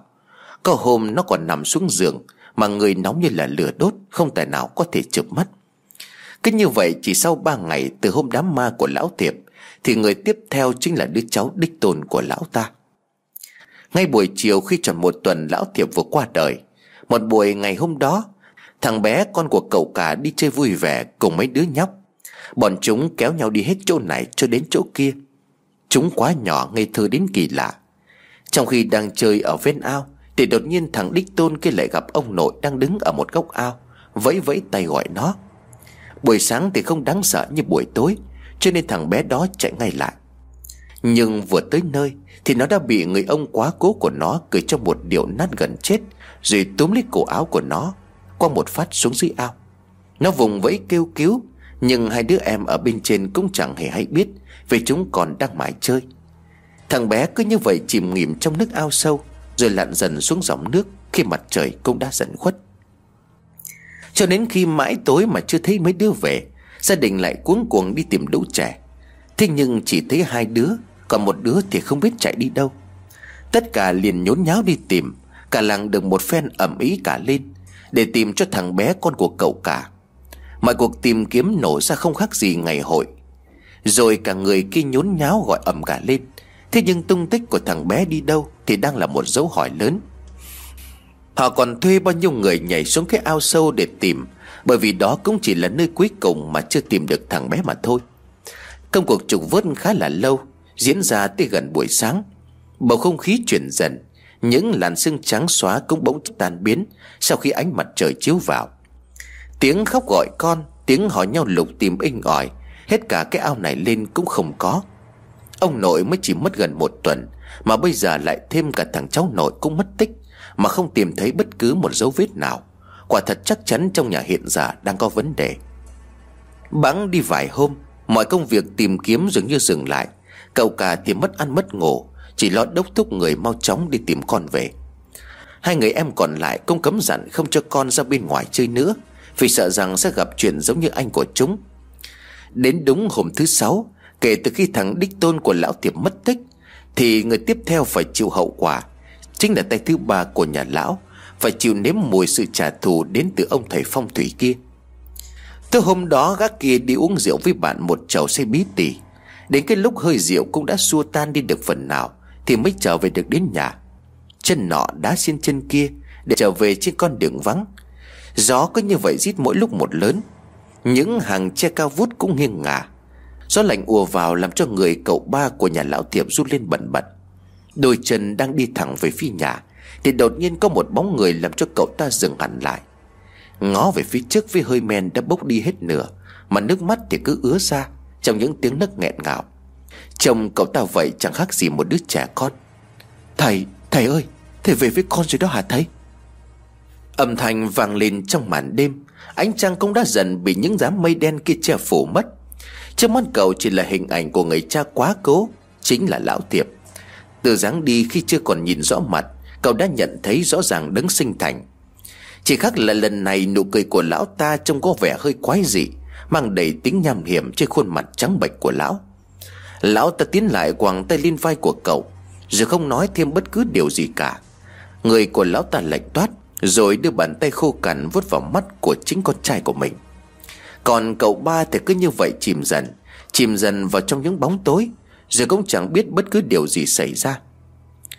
Có hôm nó còn nằm xuống giường, Mà người nóng như là lửa đốt, Không tài nào có thể chụp mất. Cứ như vậy, chỉ sau ba ngày Từ hôm đám ma của lão tiệp Thì người tiếp theo chính là đứa cháu đích tôn của lão ta. Ngay buổi chiều khi tròn một tuần lão thiệp vừa qua đời, Một buổi ngày hôm đó, Thằng bé con của cậu cả đi chơi vui vẻ Cùng mấy đứa nhóc. Bọn chúng kéo nhau đi hết chỗ này cho đến chỗ kia. Chúng quá nhỏ ngây thơ đến kỳ lạ. Trong khi đang chơi ở ven ao, Thì đột nhiên thằng Đích Tôn kia lại gặp ông nội đang đứng ở một góc ao, Vẫy vẫy tay gọi nó. Buổi sáng thì không đáng sợ như buổi tối, Cho nên thằng bé đó chạy ngay lại. Nhưng vừa tới nơi, Thì nó đã bị người ông quá cố của nó Cười cho một điệu nát gần chết, Rồi túm lấy cổ áo của nó, Qua một phát xuống dưới ao. Nó vùng vẫy kêu cứu, Nhưng hai đứa em ở bên trên cũng chẳng hề hay biết vì chúng còn đang mãi chơi. Thằng bé cứ như vậy chìm nghỉm trong nước ao sâu, Rồi lặn dần xuống dòng nước Khi mặt trời cũng đã dần khuất. Cho đến khi mãi tối mà chưa thấy mấy đứa về, Gia đình lại cuống cuồng đi tìm lũ trẻ. Thế nhưng chỉ thấy hai đứa, Còn một đứa thì không biết chạy đi đâu. Tất cả liền nhốn nháo đi tìm, Cả làng được một phen ẩm ý cả lên, Để tìm cho thằng bé con của cậu cả. Mọi cuộc tìm kiếm nổ ra không khác gì ngày hội. Rồi cả người kia nhốn nháo gọi ẩm cả lên. Thế nhưng tung tích của thằng bé đi đâu Thì đang là một dấu hỏi lớn. Họ còn thuê bao nhiêu người nhảy xuống cái ao sâu để tìm, Bởi vì đó cũng chỉ là nơi cuối cùng mà chưa tìm được thằng bé mà thôi. Công cuộc trục vớt khá là lâu, Diễn ra tới gần buổi sáng. Bầu không khí chuyển dần, Những làn sương trắng xóa cũng bỗng tan biến Sau khi ánh mặt trời chiếu vào. Tiếng khóc gọi con, Tiếng hỏi nhau lục tìm inh ỏi Hết cả cái ao này lên cũng không có. Ông nội mới chỉ mất gần một tuần, Mà bây giờ lại thêm cả thằng cháu nội cũng mất tích, Mà không tìm thấy bất cứ một dấu vết nào. Quả thật chắc chắn trong nhà hiện giờ đang có vấn đề. Bẵng đi vài hôm, Mọi công việc tìm kiếm dường như dừng lại. Cậu cả thì mất ăn mất ngủ, Chỉ lo đốc thúc người mau chóng đi tìm con về. Hai người em còn lại cũng cấm dặn không cho con ra bên ngoài chơi nữa, Vì sợ rằng sẽ gặp chuyện giống như anh của chúng. Đến đúng hôm thứ sáu, Kể từ khi thằng đích tôn của lão tiệp mất tích, Thì người tiếp theo phải chịu hậu quả. Chính là tay thứ ba của nhà lão, Phải chịu nếm mùi sự trả thù đến từ ông thầy phong thủy kia. Tới hôm đó, gác kia đi uống rượu với bạn một chầu say bí tỉ. Đến cái lúc hơi rượu cũng đã xua tan đi được phần nào, Thì mới trở về được đến nhà. Chân nọ đá xiên chân kia, Để trở về trên con đường vắng. Gió cứ như vậy rít mỗi lúc một lớn những hàng tre cao vút cũng nghiêng ngả. Gió lạnh ùa vào làm cho người cậu ba của nhà lão tiệp rút lên bẩn bật. Đôi chân đang đi thẳng về phía nhà Thì đột nhiên có một bóng người làm cho cậu ta dừng hẳn lại. Ngó về phía trước với hơi men đã bốc đi hết nửa Mà nước mắt thì cứ ứa ra Trong những tiếng nấc nghẹn ngào. Chồng cậu ta vậy chẳng khác gì một đứa trẻ con. Thầy, thầy ơi Thầy về với con rồi đó hả thầy? Âm thanh vang lên trong màn đêm Ánh trăng cũng đã dần bị những đám mây đen kia che phủ mất. Trước mắt cậu chỉ là hình ảnh của người cha quá cố, Chính là lão tiệp. Từ dáng đi khi chưa còn nhìn rõ mặt, Cậu đã nhận thấy rõ ràng đấng sinh thành. Chỉ khác là lần này nụ cười của lão ta trông có vẻ hơi quái dị, Mang đầy tính nham hiểm trên khuôn mặt trắng bệch của lão. Lão ta tiến lại quàng tay lên vai của cậu, Rồi không nói thêm bất cứ điều gì cả. Người của lão ta lạnh toát rồi đưa bàn tay khô cằn vuốt vào mắt của chính con trai của mình. Còn cậu ba thì cứ như vậy chìm dần Chìm dần vào trong những bóng tối, Rồi cũng chẳng biết bất cứ điều gì xảy ra.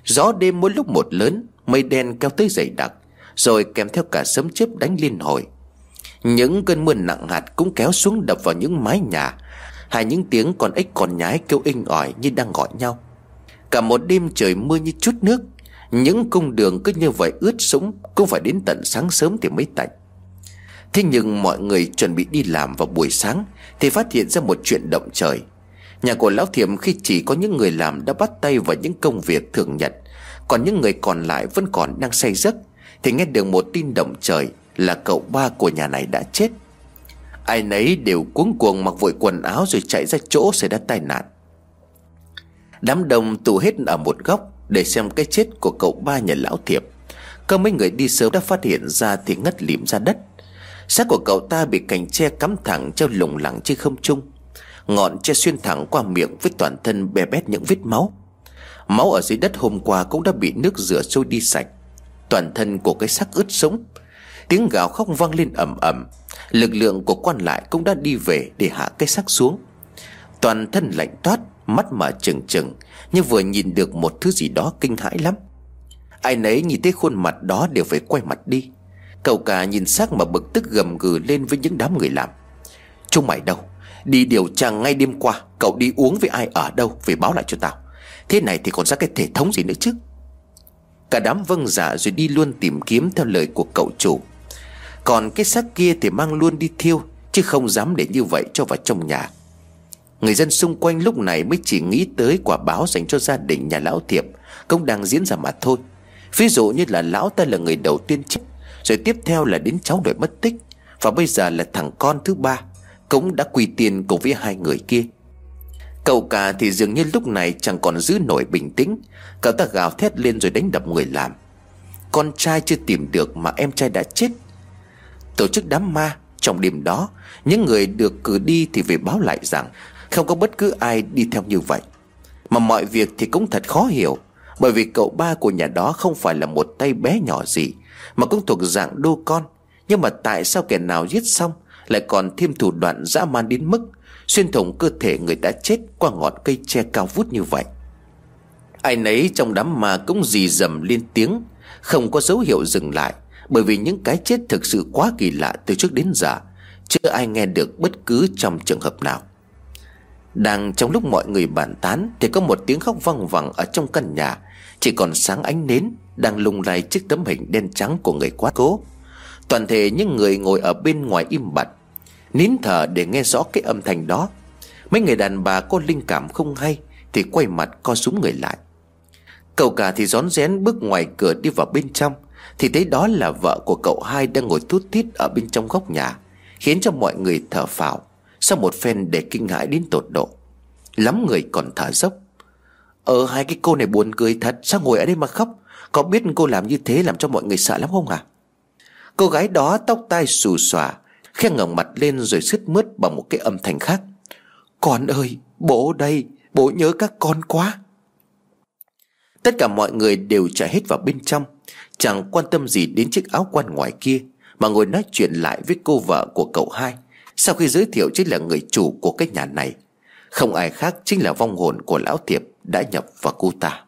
Gió đêm mỗi lúc một lớn, Mây đen kéo tới dày đặc, Rồi kèm theo cả sấm chớp đánh liên hồi. Những cơn mưa nặng hạt cũng kéo xuống đập vào những mái nhà Hay những tiếng con ếch còn nhái kêu inh ỏi như đang gọi nhau. Cả một đêm trời mưa như chút nước, Những cung đường cứ như vậy ướt sũng cũng phải đến tận sáng sớm thì mới tạnh. Thế nhưng mọi người chuẩn bị đi làm vào buổi sáng Thì phát hiện ra một chuyện động trời. Nhà của Lão Thiệm khi chỉ có những người làm đã bắt tay vào những công việc thường nhật, Còn những người còn lại vẫn còn đang say giấc, Thì nghe được một tin động trời Là cậu ba của nhà này đã chết. Ai nấy đều cuống cuồng mặc vội quần áo rồi chạy ra chỗ xảy ra tai nạn. Đám đông tụ hết ở một góc Để xem cái chết của cậu ba nhà lão thiệp có mấy người đi sớm đã phát hiện ra thì ngất lịm ra đất. Xác của cậu ta bị cành tre cắm thẳng treo lủng lẳng trên không trung. Ngọn tre xuyên thẳng qua miệng với toàn thân bè bét những vết máu. Máu ở dưới đất hôm qua cũng đã bị nước rửa trôi đi sạch. Toàn thân của cái xác ướt sũng. Tiếng gào khóc vang lên ầm ầm. Lực lượng của quan lại cũng đã đi về để hạ cái xác xuống. Toàn thân lạnh toát, Mắt mở trừng trừng Nhưng vừa nhìn được một thứ gì đó kinh hãi lắm. Ai nấy nhìn thấy khuôn mặt đó đều phải quay mặt đi. Cậu cả nhìn xác mà bực tức gầm gừ lên với những đám người làm. Chúng mày đâu? Đi điều tra ngay đêm qua, Cậu đi uống với ai ở đâu Về báo lại cho tao. Thế này thì còn ra cái thể thống gì nữa chứ? Cả đám vâng giả dạ rồi đi luôn tìm kiếm theo lời của cậu chủ. Còn cái xác kia thì mang luôn đi thiêu, Chứ không dám để như vậy cho vào trong nhà. Người dân xung quanh lúc này mới chỉ nghĩ tới quả báo dành cho gia đình nhà lão thiệp, Cũng đang diễn ra mà thôi. Ví dụ như là lão ta là người đầu tiên chết, Rồi tiếp theo là đến cháu đời mất tích, Và bây giờ là thằng con thứ ba, Cũng đã quỳ tiền cùng với hai người kia. Cậu cả thì dường như lúc này chẳng còn giữ nổi bình tĩnh, Cậu ta gào thét lên rồi đánh đập người làm. Con trai chưa tìm được mà em trai đã chết. Tổ chức đám ma, Trong đêm đó, Những người được cử đi thì về báo lại rằng Không có bất cứ ai đi theo như vậy. Mà mọi việc thì cũng thật khó hiểu. Bởi vì cậu ba của nhà đó không phải là một tay bé nhỏ gì, Mà cũng thuộc dạng đô con. Nhưng mà tại sao kẻ nào giết xong, Lại còn thêm thủ đoạn dã man đến mức Xuyên thủng cơ thể người đã chết qua ngọn cây tre cao vút như vậy? Ai nấy trong đám ma cũng dì dầm lên tiếng, Không có dấu hiệu dừng lại, Bởi vì những cái chết thực sự quá kỳ lạ từ trước đến giờ, Chưa ai nghe được bất cứ trong trường hợp nào. Đang trong lúc mọi người bàn tán Thì có một tiếng khóc văng vẳng ở trong căn nhà chỉ còn sáng ánh nến Đang lung lay chiếc tấm hình đen trắng của người quá cố. Toàn thể những người ngồi ở bên ngoài im bặt, Nín thở để nghe rõ cái âm thanh đó. Mấy người đàn bà có linh cảm không hay Thì quay mặt co súng người lại. Cậu cả thì rón rén bước ngoài cửa đi vào bên trong, Thì thấy đó là vợ của cậu hai đang ngồi thút thít ở bên trong góc nhà, Khiến cho mọi người thở phào, Sau một phen để kinh hãi đến tột độ. Lắm người còn thở dốc. Ờ hai cái cô này buồn cười thật. Sao ngồi ở đây mà khóc? Có biết cô làm như thế làm cho mọi người sợ lắm không à Cô gái đó tóc tai xù xòa Khẽ ngẩng mặt lên rồi sứt mướt bằng một cái âm thanh khác. Con ơi, bố đây, Bố nhớ các con quá. Tất cả mọi người đều chạy hết vào bên trong. Chẳng quan tâm gì đến chiếc áo quan ngoài kia, Mà ngồi nói chuyện lại với cô vợ của cậu hai, Sau khi giới thiệu chính là người chủ của cái nhà này. Không ai khác chính là vong hồn của lão thiệp đã nhập vào cô ta.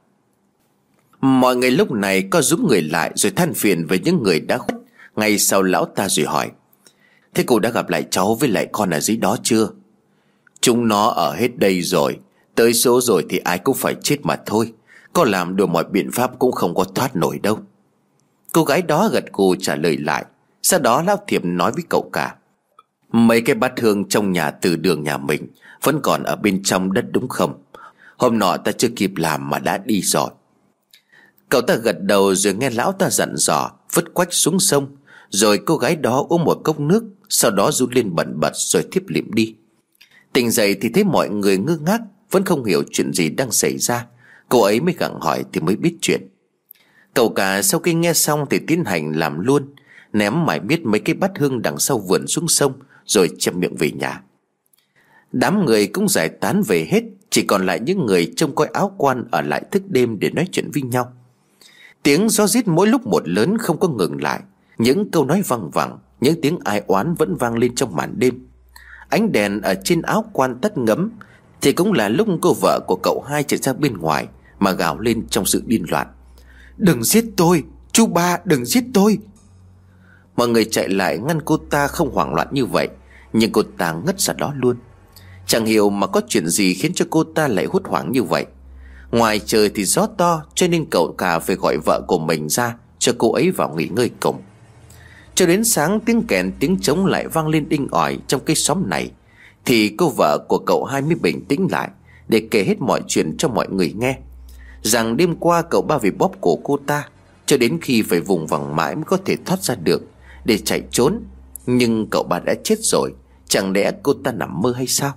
Mọi người lúc này có giúp người lại rồi than phiền về những người đã khuất. Ngay sau lão ta rồi hỏi, Thế cô đã gặp lại cháu với lại con ở dưới đó chưa? Chúng nó ở hết đây rồi. Tới số rồi thì ai cũng phải chết mà thôi. Có làm được mọi biện pháp cũng không có thoát nổi đâu. Cô gái đó gật gù trả lời lại. Sau đó Lão Thiệp nói với cậu cả, Mấy cái bát hương trong nhà từ đường nhà mình Vẫn còn ở bên trong đất đúng không? Hôm nọ ta chưa kịp làm mà đã đi rồi. Cậu ta gật đầu rồi nghe lão ta dặn dò, Vứt quách xuống sông. Rồi cô gái đó uống một cốc nước, Sau đó run lên bẩn bật rồi thiếp liệm đi. Tỉnh dậy thì thấy mọi người ngơ ngác, Vẫn không hiểu chuyện gì đang xảy ra. Cô ấy mới gặng hỏi thì mới biết chuyện. Cậu cả sau khi nghe xong thì tiến hành làm luôn, Ném mãi biết mấy cái bát hương đằng sau vườn xuống sông, Rồi chậm miệng về nhà. Đám người cũng giải tán về hết chỉ còn lại những người trông coi áo quan Ở lại thức đêm để nói chuyện với nhau. Tiếng gió rít mỗi lúc một lớn không có ngừng lại. Những câu nói văng vẳng, Những tiếng ai oán vẫn vang lên trong màn đêm. Ánh đèn ở trên áo quan tắt ngấm, Thì cũng là lúc cô vợ của cậu hai chạy ra bên ngoài Mà gào lên trong sự điên loạn. Đừng giết tôi! Chú ba, đừng giết tôi! Mọi người chạy lại ngăn cô ta không hoảng loạn như vậy, Nhưng cô ta ngất ra đó luôn. Chẳng hiểu mà có chuyện gì khiến cho cô ta lại hốt hoảng như vậy. Ngoài trời thì gió to, Cho nên cậu cả phải gọi vợ của mình ra, Cho cô ấy vào nghỉ ngơi cùng. Cho đến sáng, tiếng kèn, tiếng trống lại vang lên inh ỏi trong cái xóm này. Thì cô vợ của cậu hai mới bình tĩnh lại, Để kể hết mọi chuyện cho mọi người nghe. Rằng đêm qua cậu ba vì bóp cổ cô ta, Cho đến khi phải vùng vằng mãi mới có thể thoát ra được, Để chạy trốn. Nhưng cậu ba đã chết rồi, Chẳng lẽ cô ta nằm mơ hay sao?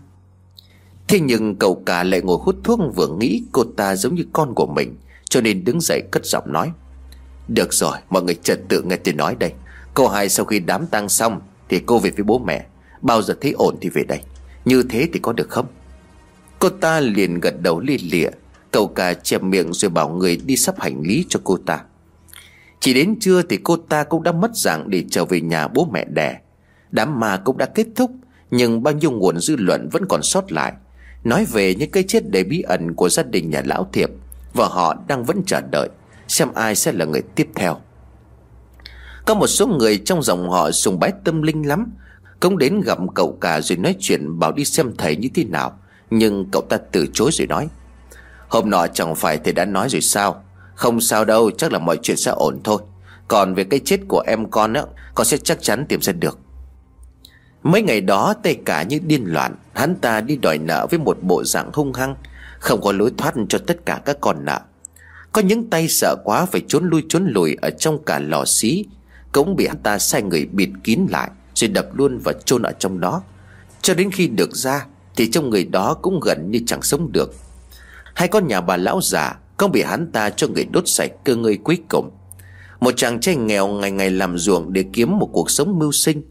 Thế nhưng cậu cả lại ngồi hút thuốc vừa nghĩ cô ta giống như con của mình, Cho nên đứng dậy cất giọng nói. Được rồi, mọi người trật tự nghe tôi nói đây. Cô hai sau khi đám tang xong Thì cô về với bố mẹ. Bao giờ thấy ổn thì về đây. Như thế thì có được không? Cô ta liền gật đầu li lịa. Cậu cả chẹp miệng rồi bảo người đi sắp hành lý cho cô ta. Chỉ đến trưa thì cô ta cũng đã mất dạng để trở về nhà bố mẹ đẻ. Đám ma cũng đã kết thúc, Nhưng bao nhiêu nguồn dư luận vẫn còn sót lại. Nói về những cái chết đầy bí ẩn của gia đình nhà lão thiệp Và họ đang vẫn chờ đợi, Xem ai sẽ là người tiếp theo. Có một số người trong dòng họ sùng bái tâm linh lắm, Cũng đến gặp cậu cả rồi nói chuyện bảo đi xem thầy như thế nào. Nhưng cậu ta từ chối rồi nói, Hôm nọ chẳng phải thầy đã nói rồi sao? Không sao đâu, chắc là mọi chuyện sẽ ổn thôi. Còn về cái chết của em con á, Con sẽ chắc chắn tìm ra được. Mấy ngày đó tay cả như điên loạn. Hắn ta đi đòi nợ với một bộ dạng hung hăng, Không có lối thoát cho tất cả các con nợ. Có những tay sợ quá phải trốn lui trốn lùi Ở trong cả lò xí, Cũng bị hắn ta sai người bịt kín lại, Rồi đập luôn và chôn ở trong đó. Cho đến khi được ra, Thì trong người đó cũng gần như chẳng sống được. Hai con nhà bà lão già Cũng bị hắn ta cho người đốt sạch cơ ngơi cuối cùng. Một chàng trai nghèo ngày ngày làm ruộng Để kiếm một cuộc sống mưu sinh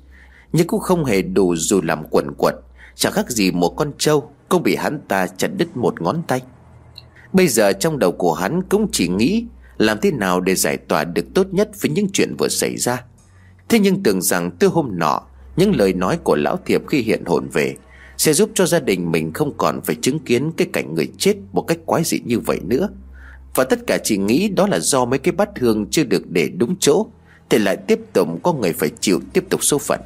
nhưng cũng không hề đủ dù làm quần quật. Chẳng khác gì một con trâu Cũng bị hắn ta chặt đứt một ngón tay. Bây giờ trong đầu của hắn cũng chỉ nghĩ Làm thế nào để giải tỏa được tốt nhất Với những chuyện vừa xảy ra. Thế nhưng tưởng rằng từ hôm nọ, Những lời nói của lão thiệp khi hiện hồn về Sẽ giúp cho gia đình mình không còn phải chứng kiến Cái cảnh người chết một cách quái dị như vậy nữa. Và tất cả chỉ nghĩ đó là do mấy cái bát hương chưa được để đúng chỗ, Thì lại tiếp tục có người phải chịu tiếp tục số phận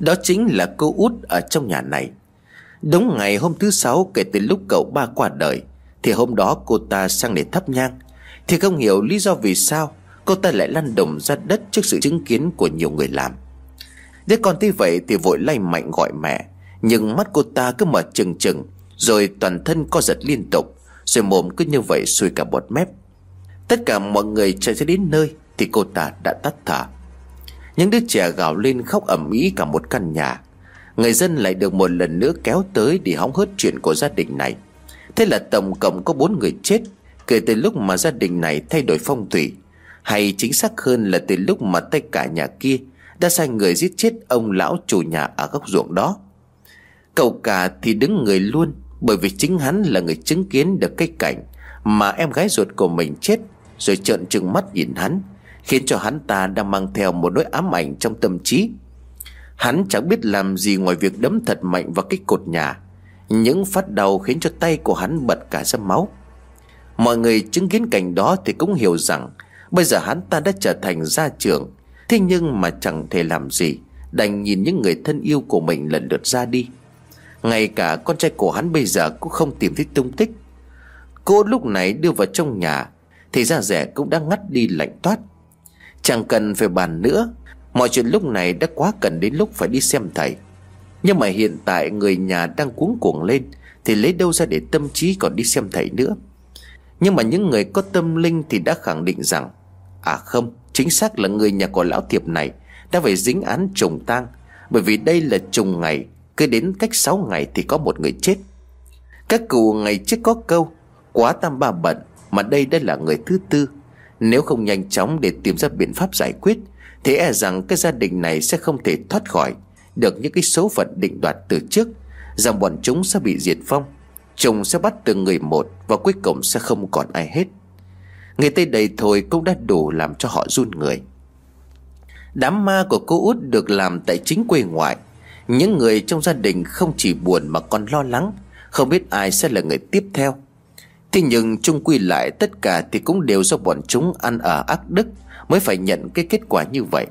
đó chính là cô út ở trong nhà này. Đúng ngày hôm thứ sáu kể từ lúc cậu ba qua đời, Thì hôm đó cô ta sang để thắp nhang. Thì không hiểu lý do vì sao, Cô ta lại lăn đồng ra đất trước sự chứng kiến của nhiều người làm. Đứa còn thế vậy thì vội lay mạnh gọi mẹ, Nhưng mắt cô ta cứ mở trừng trừng, Rồi toàn thân co giật liên tục, Rồi mồm cứ như vậy xuôi cả bọt mép. Tất cả mọi người chạy ra đến nơi Thì cô ta đã tắt thở những đứa trẻ gào lên khóc ầm ĩ cả một căn nhà. Người dân lại được một lần nữa kéo tới Để hóng hớt chuyện của gia đình này. Thế là tổng cộng có bốn người chết Kể từ lúc mà gia đình này thay đổi phong thủy. Hay chính xác hơn là từ lúc mà tay cả nhà kia Đã sai người giết chết ông lão chủ nhà ở góc ruộng đó. Cậu cả thì đứng người luôn, Bởi vì chính hắn là người chứng kiến được cái cảnh Mà em gái ruột của mình chết, Rồi trợn trừng mắt nhìn hắn. Khiến cho hắn ta đang mang theo một nỗi ám ảnh trong tâm trí. Hắn chẳng biết làm gì ngoài việc đấm thật mạnh vào cái cột nhà. Những phát đau khiến cho tay của hắn bật cả ra máu. Mọi người chứng kiến cảnh đó thì cũng hiểu rằng Bây giờ hắn ta đã trở thành gia trưởng. Thế nhưng mà chẳng thể làm gì, Đành nhìn những người thân yêu của mình lần lượt ra đi. Ngay cả con trai của hắn bây giờ cũng không tìm thấy tung tích. Cô lúc này đưa vào trong nhà, Thì da rẻ cũng đã ngắt đi lạnh toát. Chẳng cần phải bàn nữa. Mọi chuyện lúc này đã quá cần đến lúc phải đi xem thầy. Nhưng mà hiện tại người nhà đang cuống cuồng lên Thì lấy đâu ra để tâm trí còn đi xem thầy nữa? Nhưng mà những người có tâm linh thì đã khẳng định rằng À không, chính xác là người nhà của lão thiệp này Đã phải dính án trùng tang Bởi vì đây là trùng ngày Cứ đến cách 6 ngày thì có một người chết. Các cụ ngày trước có câu Quá tam ba bận Mà đây đã là người thứ tư nếu không nhanh chóng để tìm ra biện pháp giải quyết, Thì e rằng cái gia đình này sẽ không thể thoát khỏi Được những cái số phận định đoạt từ trước, Rằng bọn chúng sẽ bị diệt vong Chúng sẽ bắt từng người một Và cuối cùng sẽ không còn ai hết. Người Tây đầy thôi cũng đã đủ làm cho họ run người. Đám ma của cô út được làm tại chính quê ngoại. Những người trong gia đình không chỉ buồn mà còn lo lắng, Không biết ai sẽ là người tiếp theo. Thế nhưng chung quy lại tất cả thì cũng đều do bọn chúng ăn ở ác đức Mới phải nhận cái kết quả như vậy.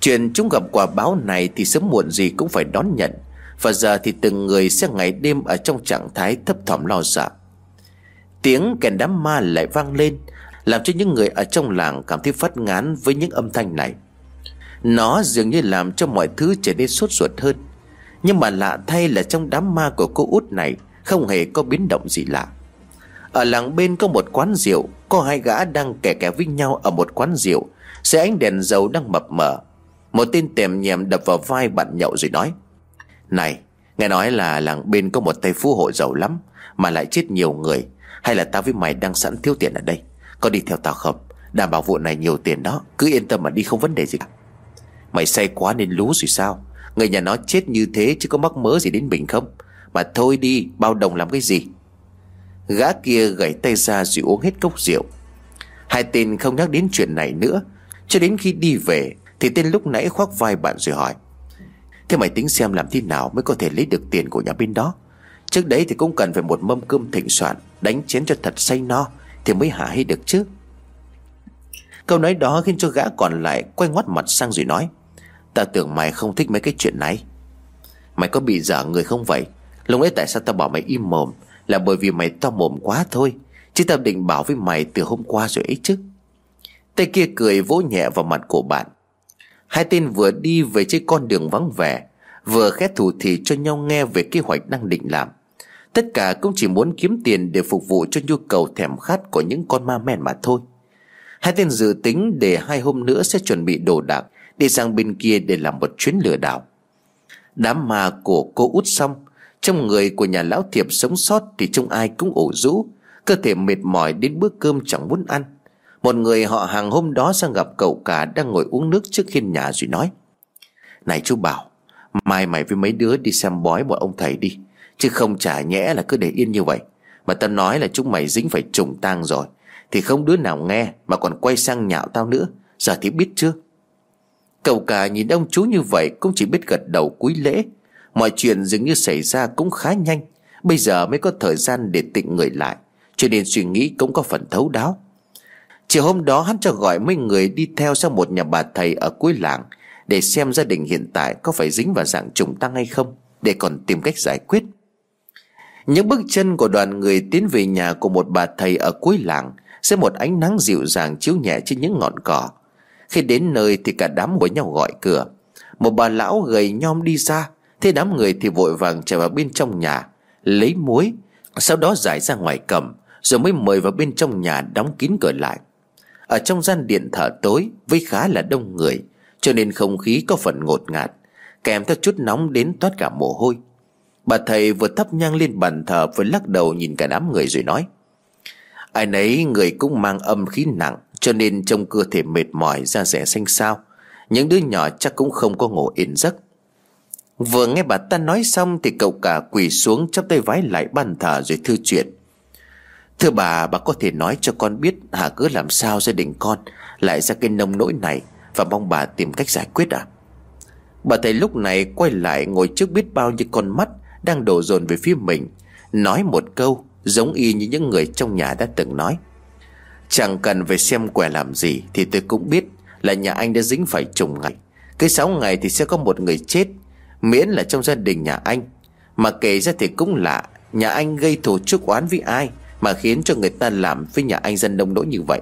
Chuyện chúng gặp quả báo này thì sớm muộn gì cũng phải đón nhận. Và giờ thì từng người sẽ ngày đêm ở trong trạng thái thấp thỏm lo sợ. Tiếng kèn đám ma lại vang lên, Làm cho những người ở trong làng cảm thấy phát ngán với những âm thanh này. Nó dường như làm cho mọi thứ trở nên sốt ruột hơn. Nhưng mà lạ thay là trong đám ma của cô út này Không hề có biến động gì lạ ở làng bên có một quán rượu, Có hai gã đang kẻ kẻ với nhau ở một quán rượu. Xe ánh đèn dầu đang mập mờ. Một tên tèm nhèm đập vào vai bạn nhậu rồi nói, Này, Nghe nói là làng bên có một tay phú hộ giàu lắm, Mà lại chết nhiều người. Hay là tao với mày đang sẵn thiếu tiền ở đây? Có đi theo tao không? Đảm bảo vụ này nhiều tiền đó, Cứ yên tâm mà đi không vấn đề gì. Cả Mày say quá nên lú rồi sao? Người nhà nó chết như thế chứ có mắc mớ gì đến mình không? Mà thôi đi, bao đồng làm cái gì? Gã kia gãy tay ra rồi uống hết cốc rượu. Hai tên không nhắc đến chuyện này nữa. Cho đến khi đi về, Thì tên lúc nãy khoác vai bạn rồi hỏi, Thế mày tính xem làm thế nào Mới có thể lấy được tiền của nhà bên đó? Trước đấy thì cũng cần phải một mâm cơm thịnh soạn, Đánh chén cho thật say no, Thì mới hả hay được chứ? Câu nói đó khiến cho gã còn lại Quay ngoắt mặt sang rồi nói, Ta tưởng mày không thích mấy cái chuyện này. Mày có bị dở người không vậy? Lúc ấy tại sao tao bảo mày im mồm là bởi vì mày to mồm quá thôi. Chứ tao định bảo với mày từ hôm qua rồi ấy chứ. Tay kia cười vỗ nhẹ vào mặt của bạn. Hai tên vừa đi về trên con đường vắng vẻ, Vừa khét thủ thì cho nhau nghe về kế hoạch đang định làm. Tất cả cũng chỉ muốn kiếm tiền để phục vụ cho nhu cầu thèm khát của những con ma men mà thôi. Hai tên dự tính để hai hôm nữa sẽ chuẩn bị đồ đạc, Đi sang bên kia để làm một chuyến lừa đảo. Đám ma của cô út xong trong người của nhà lão thiệp sống sót Thì trông ai cũng ổ rũ, Cơ thể mệt mỏi đến bữa cơm chẳng muốn ăn. Một người họ hàng hôm đó sang gặp cậu cả Đang ngồi uống nước trước hiên nhà rồi nói, Này chú Bảo, Mai mày với mấy đứa đi xem bói bọn ông thầy đi, Chứ không chả nhẽ là cứ để yên như vậy. Mà tao nói là chúng mày dính phải trùng tang rồi, Thì không đứa nào nghe Mà còn quay sang nhạo tao nữa, Giờ thì biết chưa? Cậu cả nhìn ông chú như vậy Cũng chỉ biết gật đầu cúi lễ Mọi chuyện dường như xảy ra cũng khá nhanh. Bây giờ mới có thời gian để tịnh người lại. Cho nên suy nghĩ cũng có phần thấu đáo. Chiều hôm đó, hắn cho gọi mấy người đi theo sang một nhà bà thầy ở cuối làng Để xem gia đình hiện tại có phải dính vào dạng trùng tăng hay không, Để còn tìm cách giải quyết. Những bước chân của đoàn người tiến về nhà của một bà thầy ở cuối làng Sẽ một ánh nắng dịu dàng chiếu nhẹ trên những ngọn cỏ. Khi đến nơi thì cả đám với nhau gọi cửa. Một bà lão gầy nhom đi ra Thế đám người thì vội vàng chạy vào bên trong nhà, Lấy muối, Sau đó giải ra ngoài cầm, Rồi mới mời vào bên trong nhà đóng kín cửa lại. Ở trong gian điện thở tối, Với khá là đông người, Cho nên không khí có phần ngột ngạt, Kèm theo chút nóng đến toát cả mồ hôi. Bà thầy vừa thắp nhang lên bàn thờ, Vừa lắc đầu nhìn cả đám người rồi nói, Ai nấy người cũng mang âm khí nặng, Cho nên trông cơ thể mệt mỏi, da rẻ xanh xao. Những đứa nhỏ chắc cũng không có ngủ yên giấc. Vừa nghe bà ta nói xong Thì cậu cả quỳ xuống chắp tay vái lại bàn thờ rồi thư chuyện. Thưa bà bà có thể nói cho con biết Hà cứ làm sao gia đình con, Lại ra cái nông nỗi này Và mong bà tìm cách giải quyết à Bà thầy lúc này quay lại ngồi trước biết bao nhiêu con mắt Đang đổ dồn về phía mình, Nói một câu Giống y như những người trong nhà đã từng nói. Chẳng cần phải xem quẻ làm gì Thì tôi cũng biết Là nhà anh đã dính phải trùng ngày. Cái sáu ngày thì sẽ có một người chết Miễn là trong gia đình nhà anh. Mà kể ra thì cũng lạ, Nhà anh gây thù chuốc oán với ai Mà khiến cho người ta làm với nhà anh dân đông đỗi như vậy?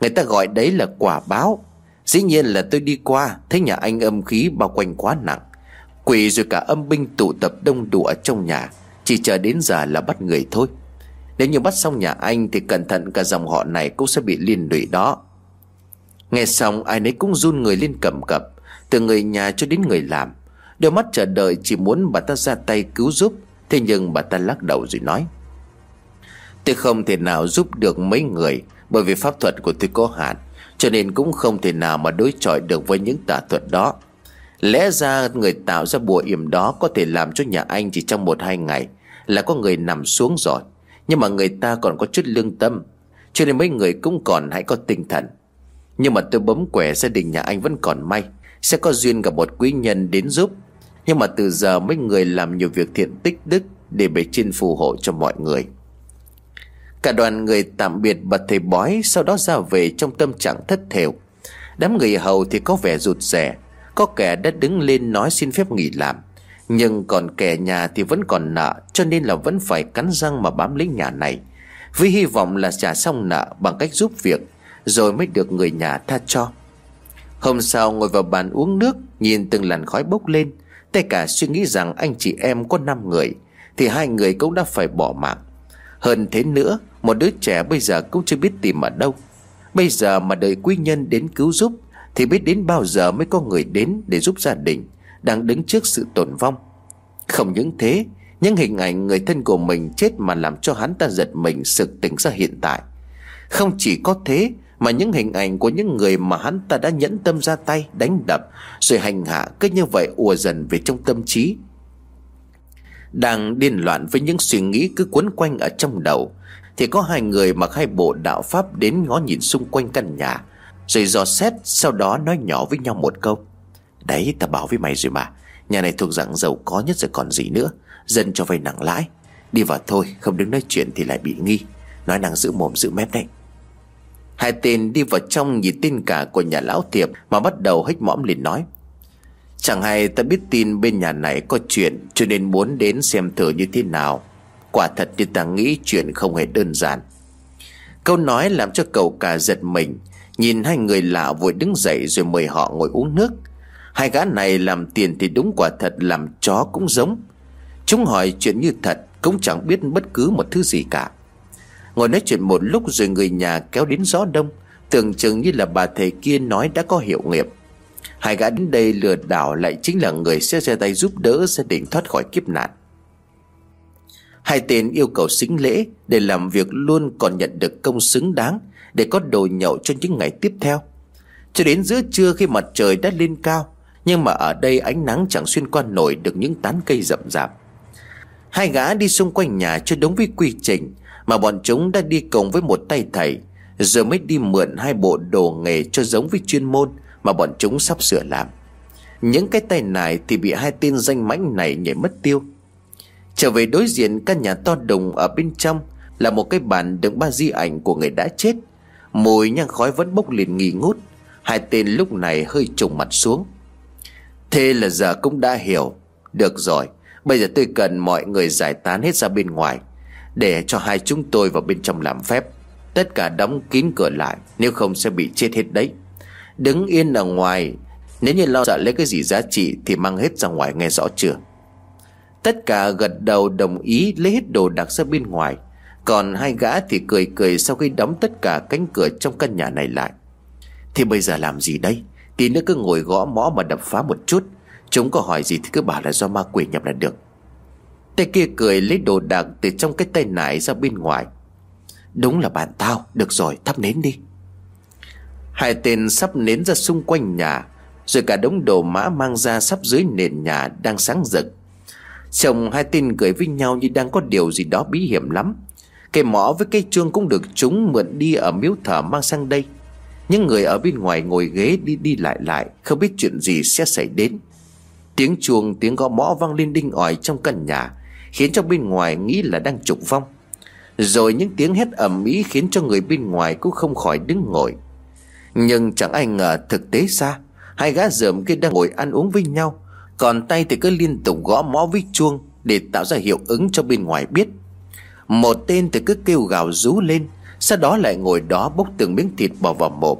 Người ta gọi đấy là quả báo. Dĩ nhiên là tôi đi qua, Thấy nhà anh âm khí bao quanh quá nặng. Quỷ rồi cả âm binh tụ tập đông đủ ở trong nhà, Chỉ chờ đến giờ là bắt người thôi. Nếu như bắt xong nhà anh Thì cẩn thận cả dòng họ này cũng sẽ bị liên lụy đó. Nghe xong, ai nấy cũng run người lên cầm cập, Từ người nhà cho đến người làm. Đôi mắt chờ đợi chỉ muốn bà ta ra tay cứu giúp, Thế nhưng bà ta lắc đầu rồi nói. Tôi không thể nào giúp được mấy người, Bởi vì pháp thuật của tôi có hạn, Cho nên cũng không thể nào mà đối chọi được với những tà thuật đó. Lẽ ra người tạo ra bùa yểm đó Có thể làm cho nhà anh chỉ trong một hai ngày Là có người nằm xuống rồi, Nhưng mà người ta còn có chút lương tâm, Cho nên mấy người cũng còn hãy có tinh thần. Nhưng mà tôi bấm quẻ gia đình nhà anh vẫn còn may, Sẽ có duyên gặp một quý nhân đến giúp nhưng mà từ giờ mấy người làm nhiều việc thiện tích đức Để bề trên phù hộ cho mọi người. Cả đoàn người tạm biệt bật thầy bói, Sau đó ra về trong tâm trạng thất thểu. Đám người hầu thì có vẻ rụt rẻ Có kẻ đã đứng lên nói xin phép nghỉ làm. Nhưng còn kẻ nhà thì vẫn còn nợ, Cho nên là vẫn phải cắn răng mà bám lấy nhà này, Với hy vọng là trả xong nợ bằng cách giúp việc, Rồi mới được người nhà tha cho. Hôm sau ngồi vào bàn uống nước, Nhìn từng làn khói bốc lên Tất cả suy nghĩ rằng anh chị em có 5 người, Thì hai người cũng đã phải bỏ mạng. Hơn thế nữa, Một đứa trẻ bây giờ cũng chưa biết tìm ở đâu. Bây giờ mà đợi quý nhân đến cứu giúp, Thì biết đến bao giờ mới có người đến để giúp gia đình Đang đứng trước sự tổn vong. Không những thế, Những hình ảnh người thân của mình chết mà làm cho hắn ta giật mình, sực tỉnh ra hiện tại. Không chỉ có thế mà những hình ảnh của những người mà hắn ta đã nhẫn tâm ra tay, Đánh đập, Rồi hành hạ cứ như vậy ùa dần về trong tâm trí. Đang điên loạn với những suy nghĩ cứ quấn quanh ở trong đầu, Thì có hai người mặc hai bộ đạo pháp đến ngó nhìn xung quanh căn nhà, Rồi dò xét, sau đó nói nhỏ với nhau một câu. Đấy ta bảo với mày rồi mà, Nhà này thuộc dạng giàu có nhất rồi còn gì nữa, Dân cho vay nặng lãi. Đi vào thôi, không đứng nói chuyện thì lại bị nghi. Nói năng giữ mồm, giữ mép đấy. Hai tên đi vào trong nhìn tin cả của nhà lão thiệp Mà bắt đầu hích mõm liền nói, Chẳng hay ta biết tin bên nhà này có chuyện, Cho nên muốn đến xem thử như thế nào. Quả thật như ta nghĩ chuyện không hề đơn giản. Câu nói làm cho cậu cả giật mình, Nhìn hai người lạ vội đứng dậy rồi mời họ ngồi uống nước. Hai gã này làm tiền thì đúng quả thật làm chó cũng giống. Chúng hỏi chuyện như thật, Cũng chẳng biết bất cứ một thứ gì cả. Ngồi nói chuyện một lúc rồi người nhà kéo đến gió đông Tưởng chừng như là bà thầy kia nói đã có hiệu nghiệp Hai gã đến đây lừa đảo lại chính là người sẽ ra tay giúp đỡ gia đình thoát khỏi kiếp nạn Hai tên yêu cầu xính lễ để làm việc luôn còn nhận được công xứng đáng để có đồ nhậu cho những ngày tiếp theo. Cho đến giữa trưa khi mặt trời đã lên cao, nhưng mà ở đây ánh nắng chẳng xuyên qua nổi được những tán cây rậm rạp. Hai gã đi xung quanh nhà cho đúng với quy trình mà bọn chúng đã đi cùng với một tay thầy, rồi mới đi mượn hai bộ đồ nghề cho giống với chuyên môn mà bọn chúng sắp sửa làm. Những cái tay này thì bị hai tên danh mãnh này nhảy mất tiêu. Trở về đối diện căn nhà to đùng ở bên trong Là một cái bàn đựng ba di ảnh của người đã chết. Mùi nhang khói vẫn bốc lên nghi ngút. Hai tên lúc này hơi trùng mặt xuống. Thế là giờ cũng đã hiểu. Được rồi Bây giờ tôi cần mọi người giải tán hết ra bên ngoài. Để cho hai chúng tôi vào bên trong làm phép. Tất cả đóng kín cửa lại, Nếu không sẽ bị chết hết đấy. Đứng yên ở ngoài, Nếu như lo sợ lấy cái gì giá trị Thì mang hết ra ngoài nghe rõ chưa? Tất cả gật đầu đồng ý lấy hết đồ đạc ra bên ngoài. Còn hai gã thì cười cười sau khi đóng tất cả cánh cửa trong căn nhà này lại. Thì bây giờ làm gì đây? Tí nữa cứ ngồi gõ mõ mà đập phá một chút. Chúng có hỏi gì thì cứ bảo là do ma quỷ nhập là được. Tay kia cười lấy đồ đạc từ trong cái tay nải ra bên ngoài. Đúng là bạn tao, Được rồi, thắp nến đi. Hai tên sắp nến ra xung quanh nhà, Rồi cả đống đồ mã mang ra sắp dưới nền nhà đang sáng rực. Chồng hai tên cười với nhau như đang có điều gì đó bí hiểm lắm. Cây mõ với cây chuông cũng được chúng mượn đi ở miếu thờ mang sang đây. Những người ở bên ngoài ngồi ghế đi đi lại lại, Không biết chuyện gì sẽ xảy đến. Tiếng chuông, tiếng gõ mõ vang lên đinh ỏi trong căn nhà. Khiến cho bên ngoài nghĩ là đang trục vong Rồi những tiếng hét ầm ĩ khiến cho người bên ngoài cũng không khỏi đứng ngồi. Nhưng chẳng ai ngờ thực tế xa, Hai gã dởm kia đang ngồi ăn uống với nhau, còn tay thì cứ liên tục gõ mõ với chuông Để tạo ra hiệu ứng cho bên ngoài biết. Một tên thì cứ kêu gào rú lên, Sau đó lại ngồi đó bốc từng miếng thịt bỏ vào mồm.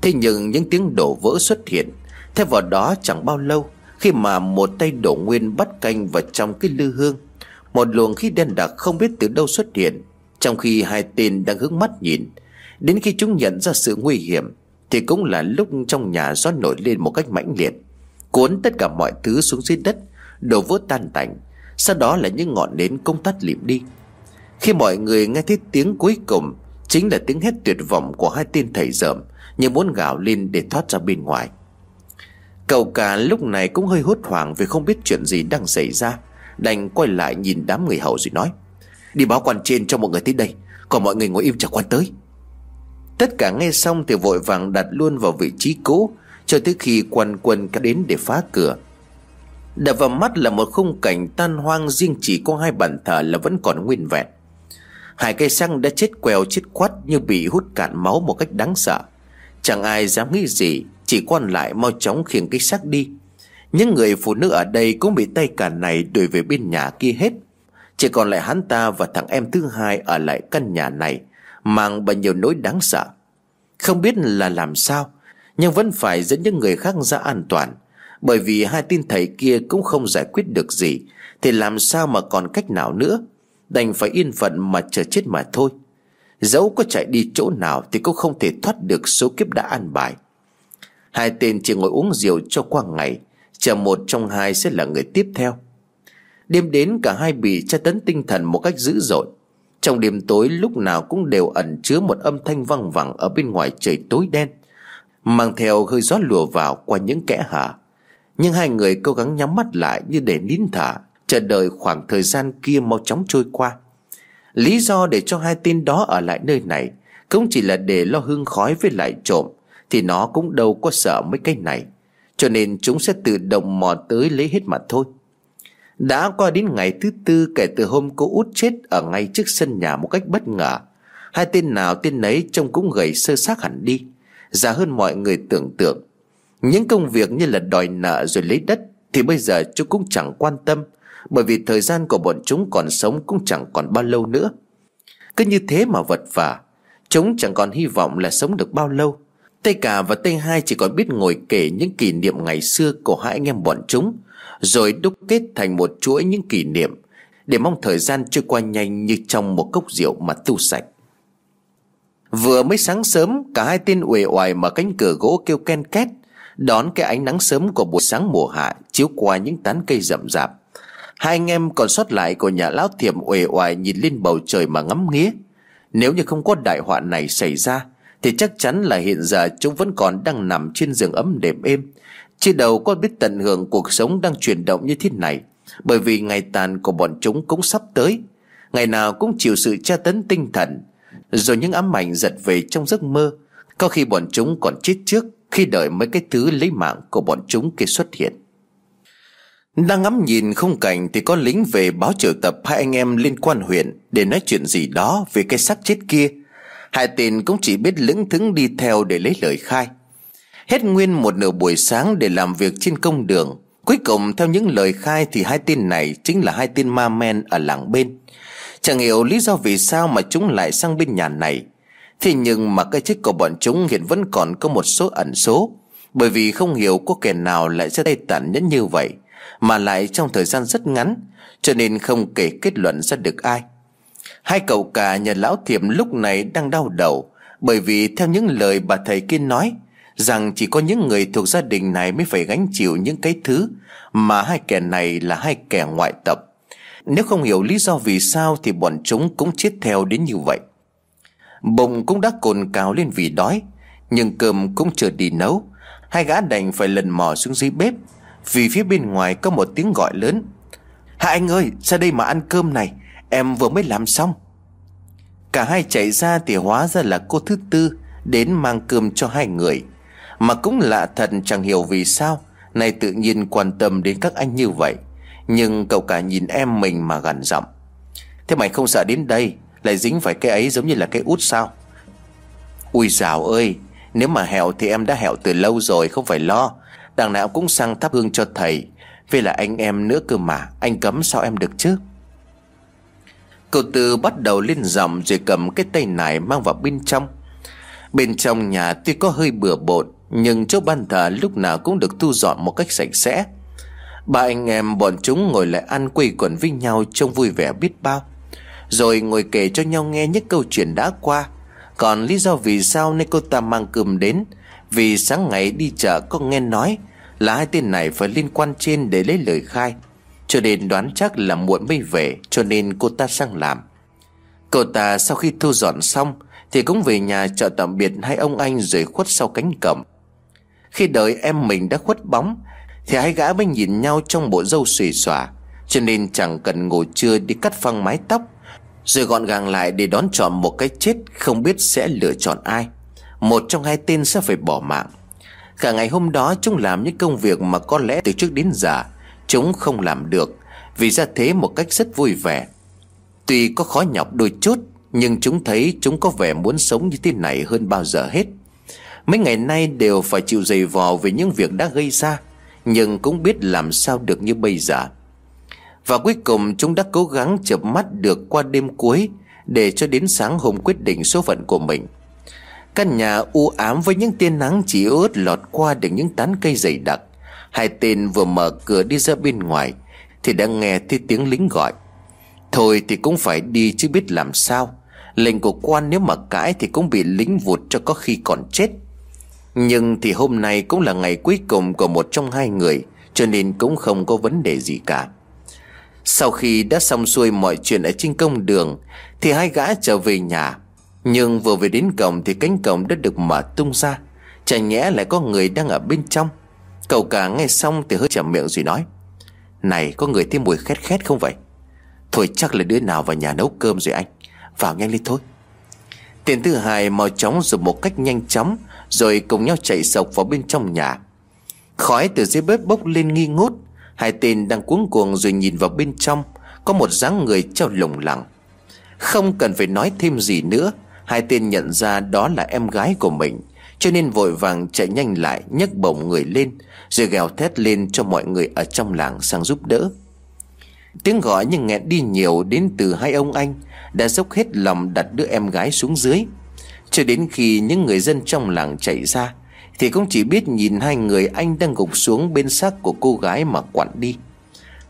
Thế nhưng những tiếng đổ vỡ xuất hiện Theo vào đó chẳng bao lâu, Khi mà một tay đổ nguyên bắt canh vào trong cái lư hương một luồng khí đen đặc không biết từ đâu xuất hiện, Trong khi hai tên đang hướng mắt nhìn. Đến khi chúng nhận ra sự nguy hiểm, Thì cũng là lúc trong nhà gió nổi lên một cách mãnh liệt, Cuốn tất cả mọi thứ xuống dưới đất, Đổ vỡ tan tành. Sau đó là những ngọn nến công tắt lịm đi. Khi mọi người nghe thấy tiếng cuối cùng, Chính là tiếng hét tuyệt vọng của hai tên thầy dởm, Như muốn gào lên để thoát ra bên ngoài. Cậu cả lúc này cũng hơi hốt hoảng Vì không biết chuyện gì đang xảy ra. Đành quay lại nhìn đám người hầu rồi nói, Đi báo quan trên cho mọi người tới đây, Còn mọi người ngồi im chờ quan tới. Tất cả nghe xong thì vội vàng đặt luôn vào vị trí cũ, cho tới khi quan quân đến để phá cửa. Đập vào mắt là một khung cảnh tan hoang riêng chỉ có hai bàn thờ là vẫn còn nguyên vẹn. Hai cây xăng đã chết quèo chết quắt như bị hút cạn máu một cách đáng sợ. Chẳng ai dám nghĩ gì, Chỉ quan lại mau chóng khiêng cái xác đi. Những người phụ nữ ở đây cũng bị tay cả này đuổi về bên nhà kia hết. Chỉ còn lại hắn ta và thằng em thứ hai ở lại căn nhà này, Mang bao nhiêu nỗi đáng sợ. Không biết là làm sao, nhưng vẫn phải dẫn những người khác ra an toàn. Bởi vì hai tin thầy kia cũng không giải quyết được gì, Thì làm sao mà còn cách nào nữa? Đành phải yên phận mà chờ chết mà thôi. Dẫu có chạy đi chỗ nào Thì cũng không thể thoát được số kiếp đã an bài. Hai tên chỉ ngồi uống rượu cho qua ngày Chờ một trong hai sẽ là người tiếp theo. Đêm đến cả hai bị tra tấn tinh thần một cách dữ dội. Trong đêm tối, lúc nào cũng đều ẩn chứa một âm thanh văng vẳng ở bên ngoài trời tối đen, Mang theo hơi gió lùa vào qua những kẽ hở. Nhưng hai người cố gắng nhắm mắt lại như để nín thở, Chờ đợi khoảng thời gian kia mau chóng trôi qua. Lý do để cho hai tên đó ở lại nơi này không chỉ là để lo hương khói với lại trộm, Thì nó cũng đâu có sợ mấy cái này. Cho nên chúng sẽ tự động mò tới lấy hết mà thôi. Đã qua đến ngày thứ tư, kể từ hôm cô út chết Ở ngay trước sân nhà một cách bất ngờ. Hai tên nào tên nấy trông cũng gầy sơ xác hẳn đi. Già hơn mọi người tưởng tượng. Những công việc như là đòi nợ rồi lấy đất Thì bây giờ chúng cũng chẳng quan tâm, Bởi vì thời gian của bọn chúng còn sống cũng chẳng còn bao lâu nữa. Cứ như thế mà vật vả. Chúng chẳng còn hy vọng là sống được bao lâu. Tây cả và Tây Hai chỉ còn biết ngồi kể những kỷ niệm ngày xưa của hai anh em bọn chúng, Rồi đúc kết thành một chuỗi những kỷ niệm Để mong thời gian trôi qua nhanh như trong một cốc rượu mà tu sạch. Vừa mới sáng sớm, Cả hai tên uể oải mở cánh cửa gỗ kêu ken két Đón cái ánh nắng sớm của buổi sáng mùa hạ Chiếu qua những tán cây rậm rạp. Hai anh em còn sót lại của nhà lão thiểm uể oải nhìn lên bầu trời mà ngắm nghía. Nếu như không có đại họa này xảy ra thì chắc chắn là hiện giờ chúng vẫn còn đang nằm trên giường ấm đềm êm. Chứ đầu có biết tận hưởng cuộc sống đang chuyển động như thế này. Bởi vì ngày tàn của bọn chúng cũng sắp tới. Ngày nào cũng chịu sự tra tấn tinh thần. Rồi những ám ảnh giật về trong giấc mơ. Có khi bọn chúng còn chết trước Khi đợi mấy cái thứ lấy mạng của bọn chúng kia xuất hiện. Đang ngắm nhìn không cảnh Thì có lính về báo triệu tập hai anh em liên quan huyện Để nói chuyện gì đó về cái xác chết kia. Hai tên cũng chỉ biết lững thững đi theo để lấy lời khai. Hết nguyên một nửa buổi sáng để làm việc trên công đường. Cuối cùng, theo những lời khai thì hai tên này chính là hai tên ma men ở làng bên. Chẳng hiểu lý do vì sao mà chúng lại sang bên nhà này. Thế nhưng mà cái chết của bọn chúng hiện vẫn còn có một số ẩn số. Bởi vì không hiểu có kẻ nào lại ra tay tàn nhẫn như vậy, Mà lại trong thời gian rất ngắn, Cho nên không kể kết luận ra được ai. Hai cậu cả nhà lão thiệm lúc này đang đau đầu, Bởi vì theo những lời bà thầy kia nói, Rằng chỉ có những người thuộc gia đình này mới phải gánh chịu những cái thứ Mà hai kẻ này là hai kẻ ngoại tập nếu không hiểu lý do vì sao Thì bọn chúng cũng chết theo đến như vậy. Bụng cũng đã cồn cào lên vì đói, Nhưng cơm cũng chưa đi nấu. Hai gã đành phải lần mò xuống dưới bếp, Vì phía bên ngoài có một tiếng gọi lớn. Hai anh ơi, ra đây mà ăn cơm này. Em vừa mới làm xong. Cả hai chạy ra thì hóa ra là cô thứ tư Đến mang cơm cho hai người. Mà cũng lạ thật chẳng hiểu vì sao Này tự nhiên quan tâm đến các anh như vậy. Nhưng cậu cả nhìn em mình mà gằn giọng. Thế mày không sợ đến đây, Lại dính phải cái ấy giống như là cái út sao? Ui dào ơi, Nếu mà hẹo thì em đã hẹo từ lâu rồi, Không phải lo. Đằng nào cũng sang thắp hương cho thầy. Vì là anh em nữa cơ mà, Anh cấm sao em được chứ? Cậu tư bắt đầu lên giọng Rồi cầm cái tay nải mang vào bên trong. Bên trong nhà tuy có hơi bừa bộn, Nhưng chỗ ban thờ lúc nào cũng được thu dọn một cách sạch sẽ. Ba anh em bọn chúng ngồi lại ăn quây quần với nhau trông vui vẻ biết bao. Rồi ngồi kể cho nhau nghe những câu chuyện đã qua. Còn lý do vì sao nên cô ta mang cơm đến? Vì sáng ngày đi chợ có nghe nói Là hai tên này phải liên quan trên để lấy lời khai. Cho nên đoán chắc là muộn mới về, Cho nên cô ta sang làm. Cô ta sau khi thu dọn xong, Thì cũng về nhà chợ tạm biệt hai ông anh rồi khuất sau cánh cổng. Khi đợi em mình đã khuất bóng, thì hai gã mới nhìn nhau trong bộ râu xùy xòa, Cho nên chẳng cần ngồi trưa đi cắt phăng mái tóc, Rồi gọn gàng lại để đón chọn một cái chết Không biết sẽ lựa chọn ai. Một trong hai tên sẽ phải bỏ mạng. Cả ngày hôm đó chúng làm những công việc mà có lẽ từ trước đến giờ. Chúng không làm được, Vì ra thế một cách rất vui vẻ. Tuy có khó nhọc đôi chút, Nhưng chúng thấy chúng có vẻ muốn sống như thế này hơn bao giờ hết. Mấy ngày nay đều phải chịu dày vò về những việc đã gây ra, nhưng cũng biết làm sao được như bây giờ. Và cuối cùng, chúng đã cố gắng chợp mắt được qua đêm cuối, Để cho đến sáng hôm quyết định số phận của mình. Căn nhà u ám với những tia nắng chỉ ướt lọt qua được những tán cây dày đặc. Hai tên vừa mở cửa đi ra bên ngoài, Thì đã nghe thấy tiếng lính gọi. Thôi thì cũng phải đi chứ biết làm sao. Lệnh của quan nếu mà cãi thì cũng bị lính vụt cho có khi còn chết. Nhưng thì hôm nay cũng là ngày cuối cùng của một trong hai người, Cho nên cũng không có vấn đề gì cả. Sau khi đã xong xuôi mọi chuyện ở trên công đường, Thì hai gã trở về nhà. Nhưng vừa về đến cổng thì cánh cổng đã được mở tung ra, Chả nhẽ lại có người đang ở bên trong. Cậu cả nghe xong thì hơi chậm miệng rồi nói, Này, có người thấy mùi khét khét không vậy? Thôi chắc là đứa nào vào nhà nấu cơm rồi anh. Vào nhanh lên thôi. Tiền thứ hai mau chóng rồi một cách nhanh chóng, Rồi cùng nhau chạy sộc vào bên trong nhà. Khói từ dưới bếp bốc lên nghi ngút. Hai tên đang cuống cuồng rồi nhìn vào bên trong, Có một dáng người treo lồng lẳng. Không cần phải nói thêm gì nữa, Hai tên nhận ra đó là em gái của mình. Cho nên vội vàng chạy nhanh lại, nhấc bổng người lên, Rồi gào thét lên cho mọi người ở trong làng sang giúp đỡ. Tiếng gọi nhưng nghẹn đi nhiều đến từ hai ông anh, Đã dốc hết lòng đặt đứa em gái xuống dưới. Cho đến khi những người dân trong làng chạy ra, Thì cũng chỉ biết nhìn hai người anh đang gục xuống bên xác của cô gái mà quặn đi.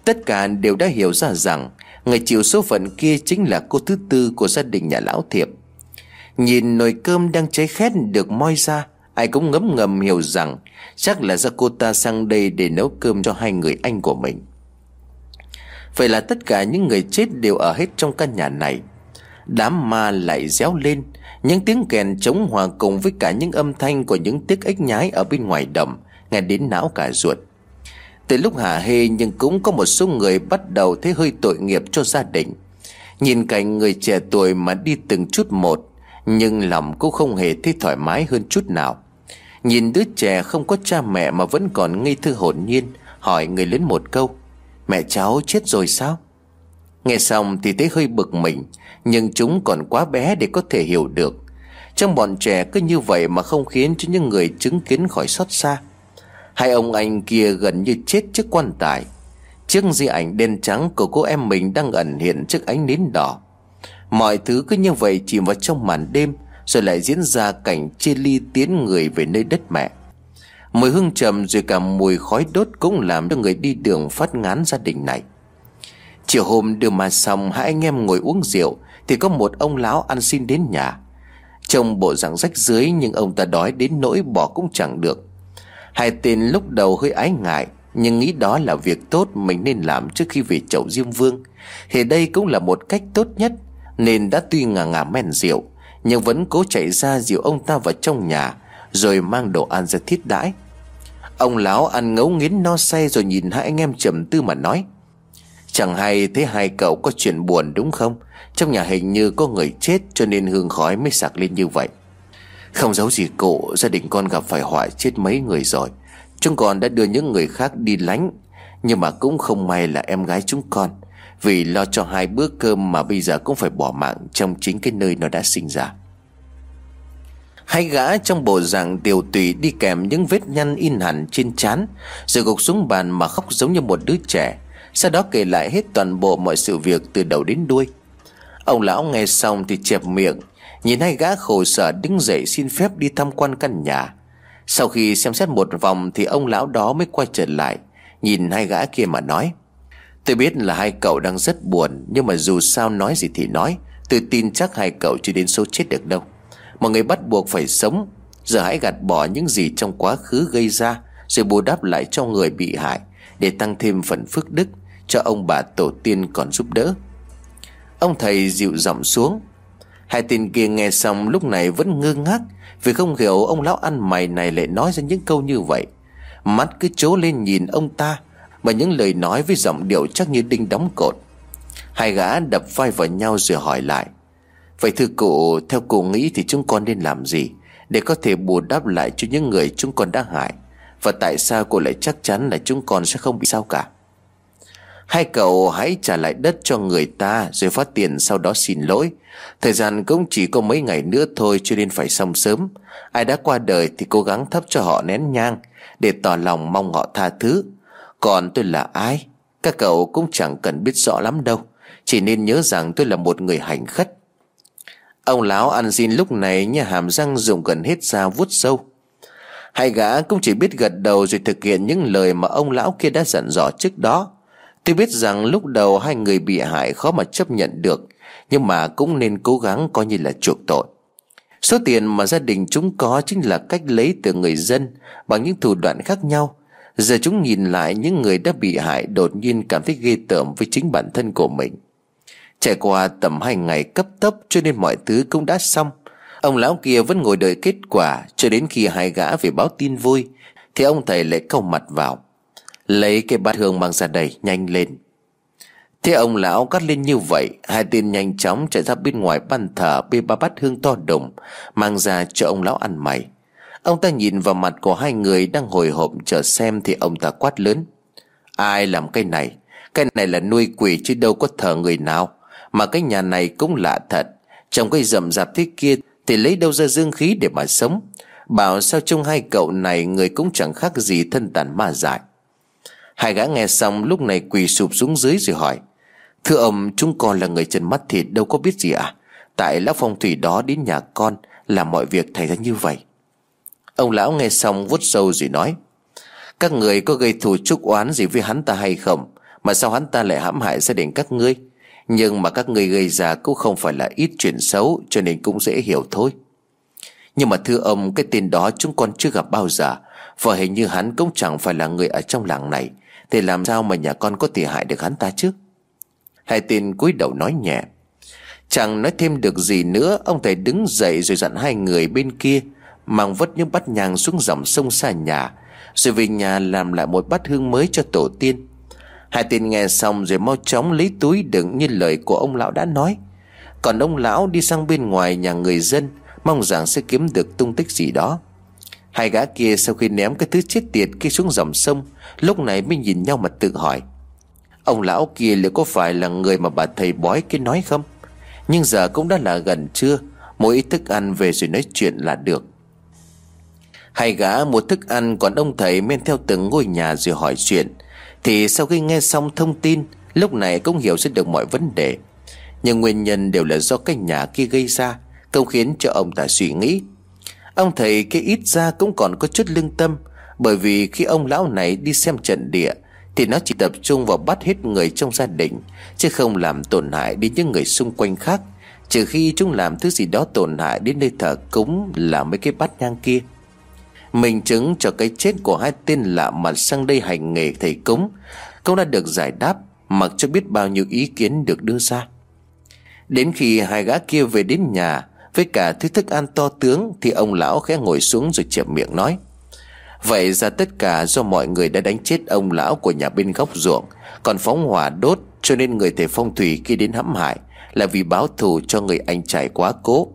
Tất cả đều đã hiểu ra rằng Người chịu số phận kia chính là cô thứ tư của gia đình nhà lão thiệp. Nhìn nồi cơm đang cháy khét được moi ra, Ai cũng ngấm ngầm hiểu rằng Chắc là do cô ta sang đây để nấu cơm cho hai người anh của mình. Vậy là tất cả những người chết đều ở hết trong căn nhà này. Đám ma lại réo lên, Những tiếng kèn chống hòa cùng với cả những âm thanh của những tiếc ếch nhái ở bên ngoài đầm, Nghe đến não cả ruột. Từ lúc hả hê nhưng cũng có một số người bắt đầu thấy hơi tội nghiệp cho gia đình. Nhìn cảnh người trẻ tuổi mà đi từng chút một nhưng lòng cô không hề thấy thoải mái hơn chút nào. Nhìn đứa trẻ không có cha mẹ mà vẫn còn ngây thơ hồn nhiên, Hỏi người lớn một câu, Mẹ cháu chết rồi sao? Nghe xong thì thấy hơi bực mình, Nhưng chúng còn quá bé để có thể hiểu được. Trong bọn trẻ cứ như vậy mà không khiến cho những người chứng kiến khỏi xót xa. Hai ông anh kia gần như chết trước quan tài. Chiếc di ảnh đen trắng của cô em mình đang ẩn hiện trước ánh nến đỏ. Mọi thứ cứ như vậy chìm vào trong màn đêm, Rồi lại diễn ra cảnh chia ly tiến người về nơi đất mẹ. Mùi hương trầm rồi cả mùi khói đốt cũng làm cho người đi đường phát ngán gia đình này. Chiều hôm đưa mà xong, hai anh em ngồi uống rượu, Thì có một ông lão ăn xin đến nhà. Trông bộ dạng rách dưới nhưng ông ta đói đến nỗi bỏ cũng chẳng được. Hai tên lúc đầu hơi ái ngại, Nhưng nghĩ đó là việc tốt mình nên làm trước khi về chậu Diêm Vương. Thì đây cũng là một cách tốt nhất nên đã tuy ngà ngà men rượu, Nhưng vẫn cố chạy ra dìu ông ta vào trong nhà, Rồi mang đồ ăn ra thiết đãi. Ông lão ăn ngấu nghiến no say rồi nhìn hai anh em trầm tư mà nói, Chẳng hay thế hai cậu có chuyện buồn đúng không? Trong nhà hình như có người chết cho nên hương khói mới sạc lên như vậy. Không giấu gì cụ, Gia đình con gặp phải họa chết mấy người rồi. Chúng con đã đưa những người khác đi lánh nhưng mà cũng không may là em gái chúng con. Vì lo cho hai bữa cơm mà bây giờ cũng phải bỏ mạng Trong chính cái nơi nó đã sinh ra. Hai gã trong bộ dạng tiểu tùy đi kèm những vết nhăn in hẳn trên trán, Rồi gục xuống bàn mà khóc giống như một đứa trẻ. Sau đó kể lại hết toàn bộ mọi sự việc từ đầu đến đuôi. Ông lão nghe xong thì chẹp miệng, Nhìn hai gã khổ sở đứng dậy xin phép đi tham quan căn nhà. Sau khi xem xét một vòng thì ông lão đó mới quay trở lại. Nhìn hai gã kia mà nói, Tôi biết là hai cậu đang rất buồn, Nhưng mà dù sao nói gì thì nói. Tôi tin chắc hai cậu chưa đến số chết được đâu. Mọi người bắt buộc phải sống. Giờ hãy gạt bỏ những gì trong quá khứ gây ra, Rồi bù đắp lại cho người bị hại, Để tăng thêm phần phước đức Cho ông bà tổ tiên còn giúp đỡ. Ông thầy dịu giọng xuống, Hai tên kia nghe xong lúc này vẫn ngơ ngác Vì không hiểu ông lão ăn mày này lại nói ra những câu như vậy. Mắt cứ trố lên nhìn ông ta, Mà những lời nói với giọng điệu chắc như đinh đóng cột. Hai gã đập vai vào nhau rồi hỏi lại, Vậy thưa cụ, Theo cụ nghĩ thì chúng con nên làm gì Để có thể bù đắp lại cho những người chúng con đã hại? Và tại sao cụ lại chắc chắn là chúng con sẽ không bị sao cả? Hai cậu hãy trả lại đất cho người ta Rồi phát tiền sau đó xin lỗi. Thời gian cũng chỉ có mấy ngày nữa thôi, Cho nên phải xong sớm. Ai đã qua đời thì cố gắng thắp cho họ nén nhang. Để tỏ lòng mong họ tha thứ. Còn tôi là ai? Các cậu cũng chẳng cần biết rõ lắm đâu. Chỉ nên nhớ rằng tôi là một người hành khất. Ông lão ăn xin lúc này nhà hàm răng dùng gần hết ra vuốt sâu. Hai gã cũng chỉ biết gật đầu rồi thực hiện những lời mà ông lão kia đã dặn dò trước đó. Tôi biết rằng lúc đầu hai người bị hại khó mà chấp nhận được, Nhưng mà cũng nên cố gắng coi như là chuộc tội. Số tiền mà gia đình chúng có chính là cách lấy từ người dân, Bằng những thủ đoạn khác nhau. Giờ chúng nhìn lại những người đã bị hại đột nhiên cảm thấy ghê tởm với chính bản thân của mình. Trải qua tầm hai ngày cấp tốc cho nên mọi thứ cũng đã xong. Ông lão kia vẫn ngồi đợi kết quả Cho đến khi hai gã về báo tin vui, Thì ông thầy lại câu mặt vào. Lấy cái bát hương mang ra đây, nhanh lên. Thế ông lão cắt lên như vậy, Hai tên nhanh chóng chạy ra bên ngoài ban thờ Bê ba bát hương to đùng, Mang ra cho ông lão ăn mày. Ông ta nhìn vào mặt của hai người Đang hồi hộp chờ xem Thì ông ta quát lớn. Ai làm cái này? Cái này là nuôi quỷ chứ đâu có thờ người nào. Mà cái nhà này cũng lạ thật. Trong cái rậm rạp thế kia Thì lấy đâu ra dương khí để mà sống? Bảo sao trong hai cậu này Người cũng chẳng khác gì thân tàn ma dại. Hai gã nghe xong lúc này quỳ sụp xuống dưới rồi hỏi Thưa ông, chúng con là người trần mắt thịt đâu có biết gì à? Tại lão phong thủy đó đến nhà con Làm mọi việc thành ra như vậy. Ông lão nghe xong vuốt sâu rồi nói, Các người có gây thù chúc oán gì với hắn ta hay không? Mà sao hắn ta lại hãm hại gia đình các ngươi? Nhưng mà các người gây ra cũng không phải là ít chuyện xấu, Cho nên cũng dễ hiểu thôi. Nhưng mà thưa ông, Cái tên đó chúng con chưa gặp bao giờ, Và hình như hắn cũng chẳng phải là người ở trong làng này. Thì làm sao mà nhà con có thể hại được hắn ta chứ? Hai tên cúi đầu nói nhẹ. Chẳng nói thêm được gì nữa, Ông thầy đứng dậy rồi dặn hai người bên kia, Mang vất những bát nhang xuống dòng sông xa nhà, Rồi về nhà làm lại một bát hương mới cho tổ tiên. Hai tên nghe xong rồi mau chóng lấy túi đựng như lời của ông lão đã nói. Còn ông lão đi sang bên ngoài nhà người dân, Mong rằng sẽ kiếm được tung tích gì đó. Hai gã kia sau khi ném cái thứ chết tiệt kia xuống dòng sông, Lúc này mới nhìn nhau mà tự hỏi Ông lão kia liệu có phải là người mà bà thầy bói kia nói không? Nhưng giờ cũng đã là gần trưa, Mỗi thức ăn về rồi nói chuyện là được. Hai gã mua thức ăn, Còn ông thầy men theo từng ngôi nhà rồi hỏi chuyện. Thì sau khi nghe xong thông tin, Lúc này cũng hiểu sẽ được mọi vấn đề. Nhưng nguyên nhân đều là do cái nhà kia gây ra Không khiến cho ông ta suy nghĩ. Ông thầy kia ít ra cũng còn có chút lương tâm, Bởi vì khi ông lão này đi xem trận địa thì nó chỉ tập trung vào bắt hết người trong gia đình, Chứ không làm tổn hại đến những người xung quanh khác. Trừ khi chúng làm thứ gì đó tổn hại đến nơi thờ cúng là mấy cái bát nhang kia. Mình chứng cho cái chết của hai tên lạ mặt sang đây hành nghề thầy cúng, Cũng đã được giải đáp, Mặc cho biết bao nhiêu ý kiến được đưa ra. Đến khi hai gã kia về đến nhà, Với cả thứ thức ăn to tướng, Thì ông lão khẽ ngồi xuống rồi chẹp miệng nói. Vậy ra tất cả do mọi người đã đánh chết ông lão của nhà bên góc ruộng. Còn phóng hỏa đốt, cho nên người thầy phong thủy khi đến hãm hại Là vì báo thù cho người anh trai quá cố.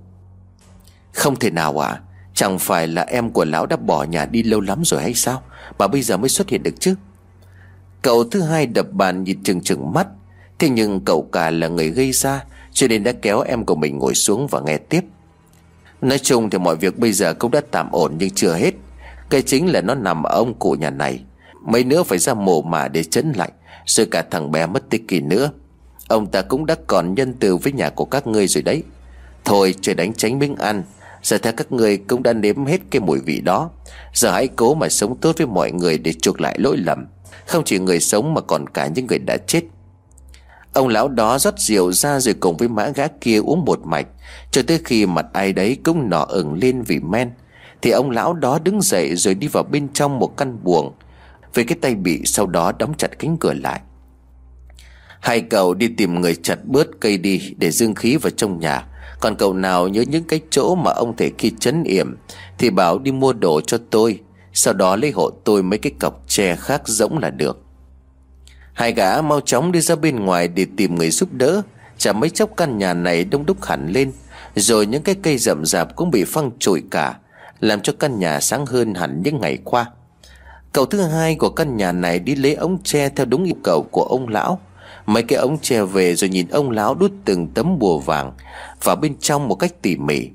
Không thể nào à Chẳng phải là em của lão đã bỏ nhà đi lâu lắm rồi hay sao? Mà bây giờ mới xuất hiện được chứ. Cậu thứ hai đập bàn nhìn chừng chừng mắt. Thế nhưng cậu cả là người gây ra, Cho nên đã kéo em của mình ngồi xuống và nghe tiếp. Nói chung thì mọi việc bây giờ cũng đã tạm ổn nhưng chưa hết. Cái chính là nó nằm ở ông cụ nhà này. Mấy nữa phải ra mồ mà để chấn lạnh Rồi cả thằng bé mất tích kỳ nữa. Ông ta cũng đã còn nhân từ với nhà của các ngươi rồi đấy. Thôi, trời đánh tránh miếng ăn. Giờ theo các ngươi cũng đã nếm hết cái mùi vị đó. Giờ hãy cố mà sống tốt với mọi người Để chuộc lại lỗi lầm. Không chỉ người sống mà còn cả những người đã chết. Ông lão đó rót rượu ra Rồi cùng với mã gã kia uống một mạch, Cho tới khi mặt ai đấy cũng nọ ửng lên vì men. Thì ông lão đó đứng dậy Rồi đi vào bên trong một căn buồng. Với cái tay bị sau đó đóng chặt cánh cửa lại. Hai cậu đi tìm người chặt bớt cây đi Để dương khí vào trong nhà. Còn cậu nào nhớ những cái chỗ mà ông thể khi chấn yểm, Thì bảo đi mua đồ cho tôi. Sau đó lấy hộ tôi mấy cái cọc tre khác rỗng là được. Hai gã mau chóng đi ra bên ngoài để tìm người giúp đỡ. Chả mấy chốc căn nhà này đông đúc hẳn lên, Rồi những cái cây rậm rạp cũng bị phăng trụi cả. Làm cho căn nhà sáng hơn hẳn những ngày qua. Cậu thứ hai của căn nhà này đi lấy ống tre theo đúng yêu cầu của ông lão. Mấy cái ống tre về rồi nhìn ông lão đút từng tấm bùa vàng Vào bên trong một cách tỉ mỉ.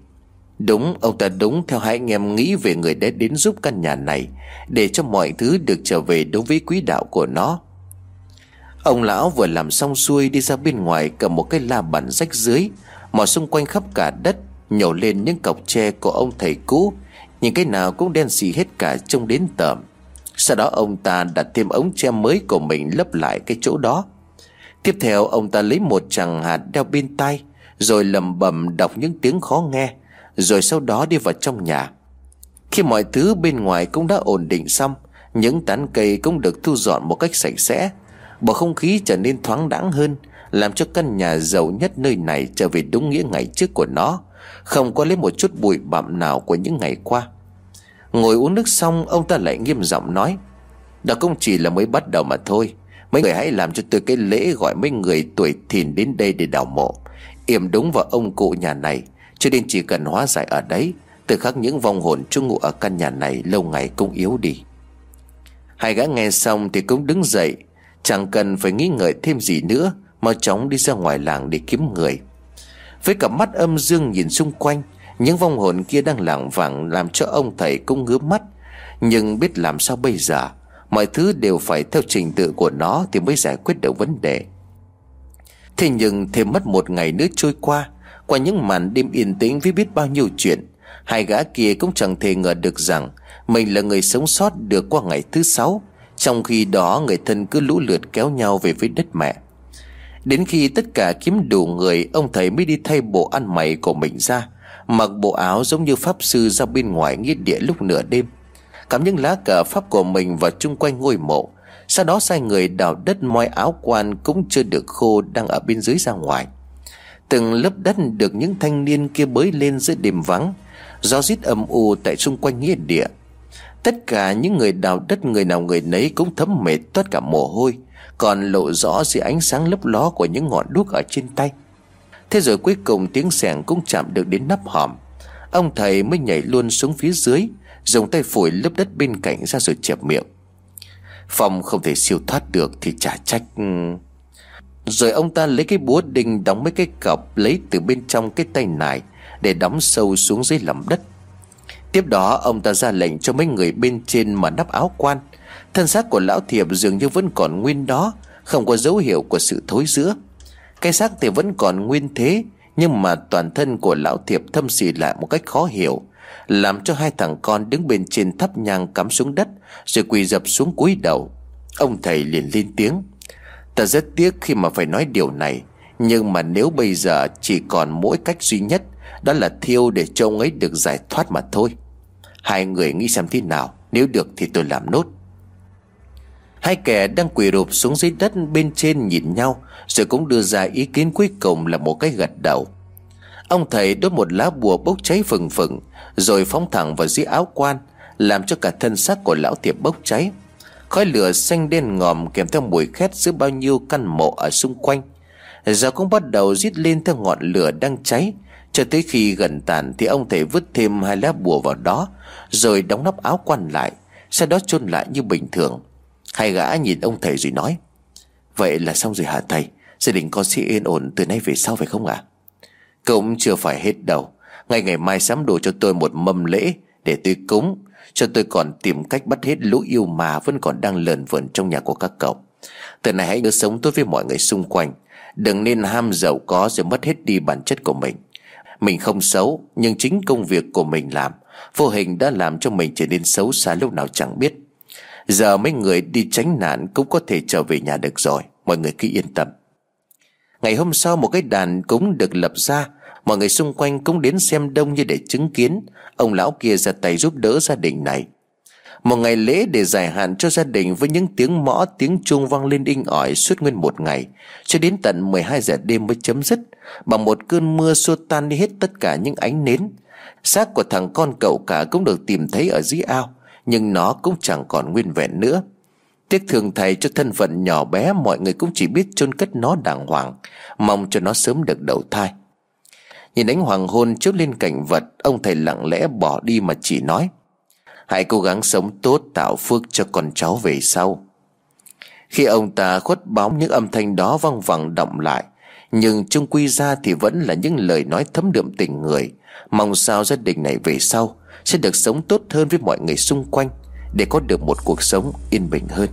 Đúng, ông ta đúng theo hai anh em nghĩ về người đã đến giúp căn nhà này Để cho mọi thứ được trở về đối với quý đạo của nó. Ông lão vừa làm xong xuôi đi ra bên ngoài cầm một cái la bàn rách dưới, Mò xung quanh khắp cả đất, Nhổ lên những cọc tre của ông thầy cũ. Nhìn cái nào cũng đen xì hết cả trông đến tởm. Sau đó ông ta đặt thêm ống tre mới của mình lấp lại cái chỗ đó. Tiếp theo, ông ta lấy một chàng hạt đeo bên tay Rồi lầm bầm đọc những tiếng khó nghe, Rồi sau đó đi vào trong nhà. Khi mọi thứ bên ngoài cũng đã ổn định xong, Những tán cây cũng được thu dọn một cách sạch sẽ, Bầu không khí trở nên thoáng đãng hơn, Làm cho căn nhà giàu nhất nơi này trở về đúng nghĩa ngày trước của nó, Không có lấy một chút bụi bặm nào của những ngày qua. Ngồi uống nước xong, ông ta lại nghiêm giọng nói, Đó cũng chỉ là mới bắt đầu mà thôi. Mấy người hãy làm cho tôi cái lễ gọi mấy người tuổi thìn đến đây để đào mộ. Yểm đúng vào ông cụ nhà này, Cho nên chỉ cần hóa giải ở đấy, Từ khắc những vong hồn chung ngụ ở căn nhà này Lâu ngày cũng yếu đi. Hai gã nghe xong thì cũng đứng dậy, Chẳng cần phải nghĩ ngợi thêm gì nữa, Mau chóng đi ra ngoài làng để kiếm người. Với cặp mắt âm dương nhìn xung quanh những vong hồn kia đang lảng vảng Làm cho ông thầy cũng ngứa mắt. Nhưng biết làm sao bây giờ? Mọi thứ đều phải theo trình tự của nó Thì mới giải quyết được vấn đề. Thế nhưng thêm mất một ngày nữa trôi qua Qua những màn đêm yên tĩnh với biết bao nhiêu chuyện, Hai gã kia cũng chẳng thể ngờ được rằng Mình là người sống sót được qua ngày thứ sáu, Trong khi đó người thân cứ lũ lượt kéo nhau về với đất mẹ. Đến khi tất cả kiếm đủ người, Ông thầy mới đi thay bộ ăn mày của mình ra. Mặc bộ áo giống như pháp sư ra bên ngoài nghĩa địa lúc nửa đêm. Cắm những lá cờ pháp của mình vào chung quanh ngôi mộ. Sau đó sai người đào đất moi áo quan Cũng chưa được khô đang ở bên dưới ra ngoài. Từng lớp đất được những thanh niên kia bới lên giữa đêm vắng Gió rít âm u tại xung quanh nghĩa địa. Tất cả những người đào đất, người nào người nấy cũng thấm mệt toát cả mồ hôi, Còn lộ rõ dưới ánh sáng lấp ló của những ngọn đuốc ở trên tay. Thế rồi cuối cùng tiếng sẻng cũng chạm được đến nắp hòm. Ông thầy mới nhảy luôn xuống phía dưới, Dùng tay phủi lớp đất bên cạnh ra rồi chẹp miệng. Phong không thể siêu thoát được Thì chả trách. Rồi ông ta lấy cái búa đinh Đóng mấy cái cọc Lấy từ bên trong cái tay nải Để đóng sâu xuống dưới lòng đất. Tiếp đó ông ta ra lệnh cho mấy người bên trên Mà nắp áo quan. Thân xác của lão thiệp dường như vẫn còn nguyên đó, Không có dấu hiệu của sự thối giữa. Cái xác thì vẫn còn nguyên thế, Nhưng mà toàn thân của lão thiệp thâm xì lại một cách khó hiểu, làm cho hai thằng con đứng bên trên thắp nhang cắm xuống đất, Rồi quỳ dập xuống cúi đầu. Ông thầy liền lên tiếng, Ta rất tiếc khi mà phải nói điều này, Nhưng mà nếu bây giờ chỉ còn mỗi cách duy nhất, Đó là thiêu để cho ông ấy được giải thoát mà thôi. Hai người nghĩ xem thế nào, Nếu được thì tôi làm nốt. Hai kẻ đang quỳ rụp xuống dưới đất bên trên nhìn nhau, Rồi cũng đưa ra ý kiến cuối cùng là một cái gật đầu. Ông thầy đốt một lá bùa bốc cháy phừng phừng, Rồi phóng thẳng vào dưới áo quan, Làm cho cả thân xác của lão thiệp bốc cháy. Khói lửa xanh đen ngòm kèm theo mùi khét giữa bao nhiêu căn mộ ở xung quanh. Giờ cũng bắt đầu rít lên theo ngọn lửa đang cháy. Cho tới khi gần tàn thì ông thầy vứt thêm hai lá bùa vào đó, Rồi đóng nắp áo quan lại, Sau đó chôn lại như bình thường. Hai gã nhìn ông thầy rồi nói, Vậy là xong rồi hả thầy? Gia đình con sẽ yên ổn từ nay về sau phải không ạ? À? Cũng chưa phải hết đâu Ngày ngày mai sắm đồ cho tôi một mâm lễ Để tôi cúng, Cho tôi còn tìm cách bắt hết lũ yêu mà Vẫn còn đang lờn vờn trong nhà của các cậu. Từ này hãy nhớ sống tốt với mọi người xung quanh. Đừng nên ham giàu có Rồi mất hết đi bản chất của mình. Mình không xấu, Nhưng chính công việc của mình làm, Vô hình đã làm cho mình trở nên xấu xa lúc nào chẳng biết. Giờ mấy người đi tránh nạn Cũng có thể trở về nhà được rồi. Mọi người cứ yên tâm. Ngày hôm sau một cái đàn cúng được lập ra. Mọi người xung quanh cũng đến xem đông như để chứng kiến. Ông lão kia ra tay giúp đỡ gia đình này. Một ngày lễ để giải hạn cho gia đình Với những tiếng mõ, tiếng chuông vang lên inh ỏi Suốt nguyên một ngày. Cho đến tận 12 giờ đêm mới chấm dứt. Bằng một cơn mưa xua tan đi hết tất cả những ánh nến. Xác của thằng con cậu cả cũng được tìm thấy ở dưới ao. Nhưng nó cũng chẳng còn nguyên vẹn nữa. Tiếc thường thầy cho thân phận nhỏ bé Mọi người cũng chỉ biết chôn cất nó đàng hoàng. Mong cho nó sớm được đầu thai. Nhìn ánh hoàng hôn chiếu lên cảnh vật, Ông thầy lặng lẽ bỏ đi mà chỉ nói, Hãy cố gắng sống tốt tạo phước cho con cháu về sau. Khi ông ta khuất bóng những âm thanh đó văng vẳng động lại, Nhưng chung quy ra thì vẫn là những lời nói thấm đượm tình người. Mong sao gia đình này về sau sẽ được sống tốt hơn với mọi người xung quanh, Để có được một cuộc sống yên bình hơn.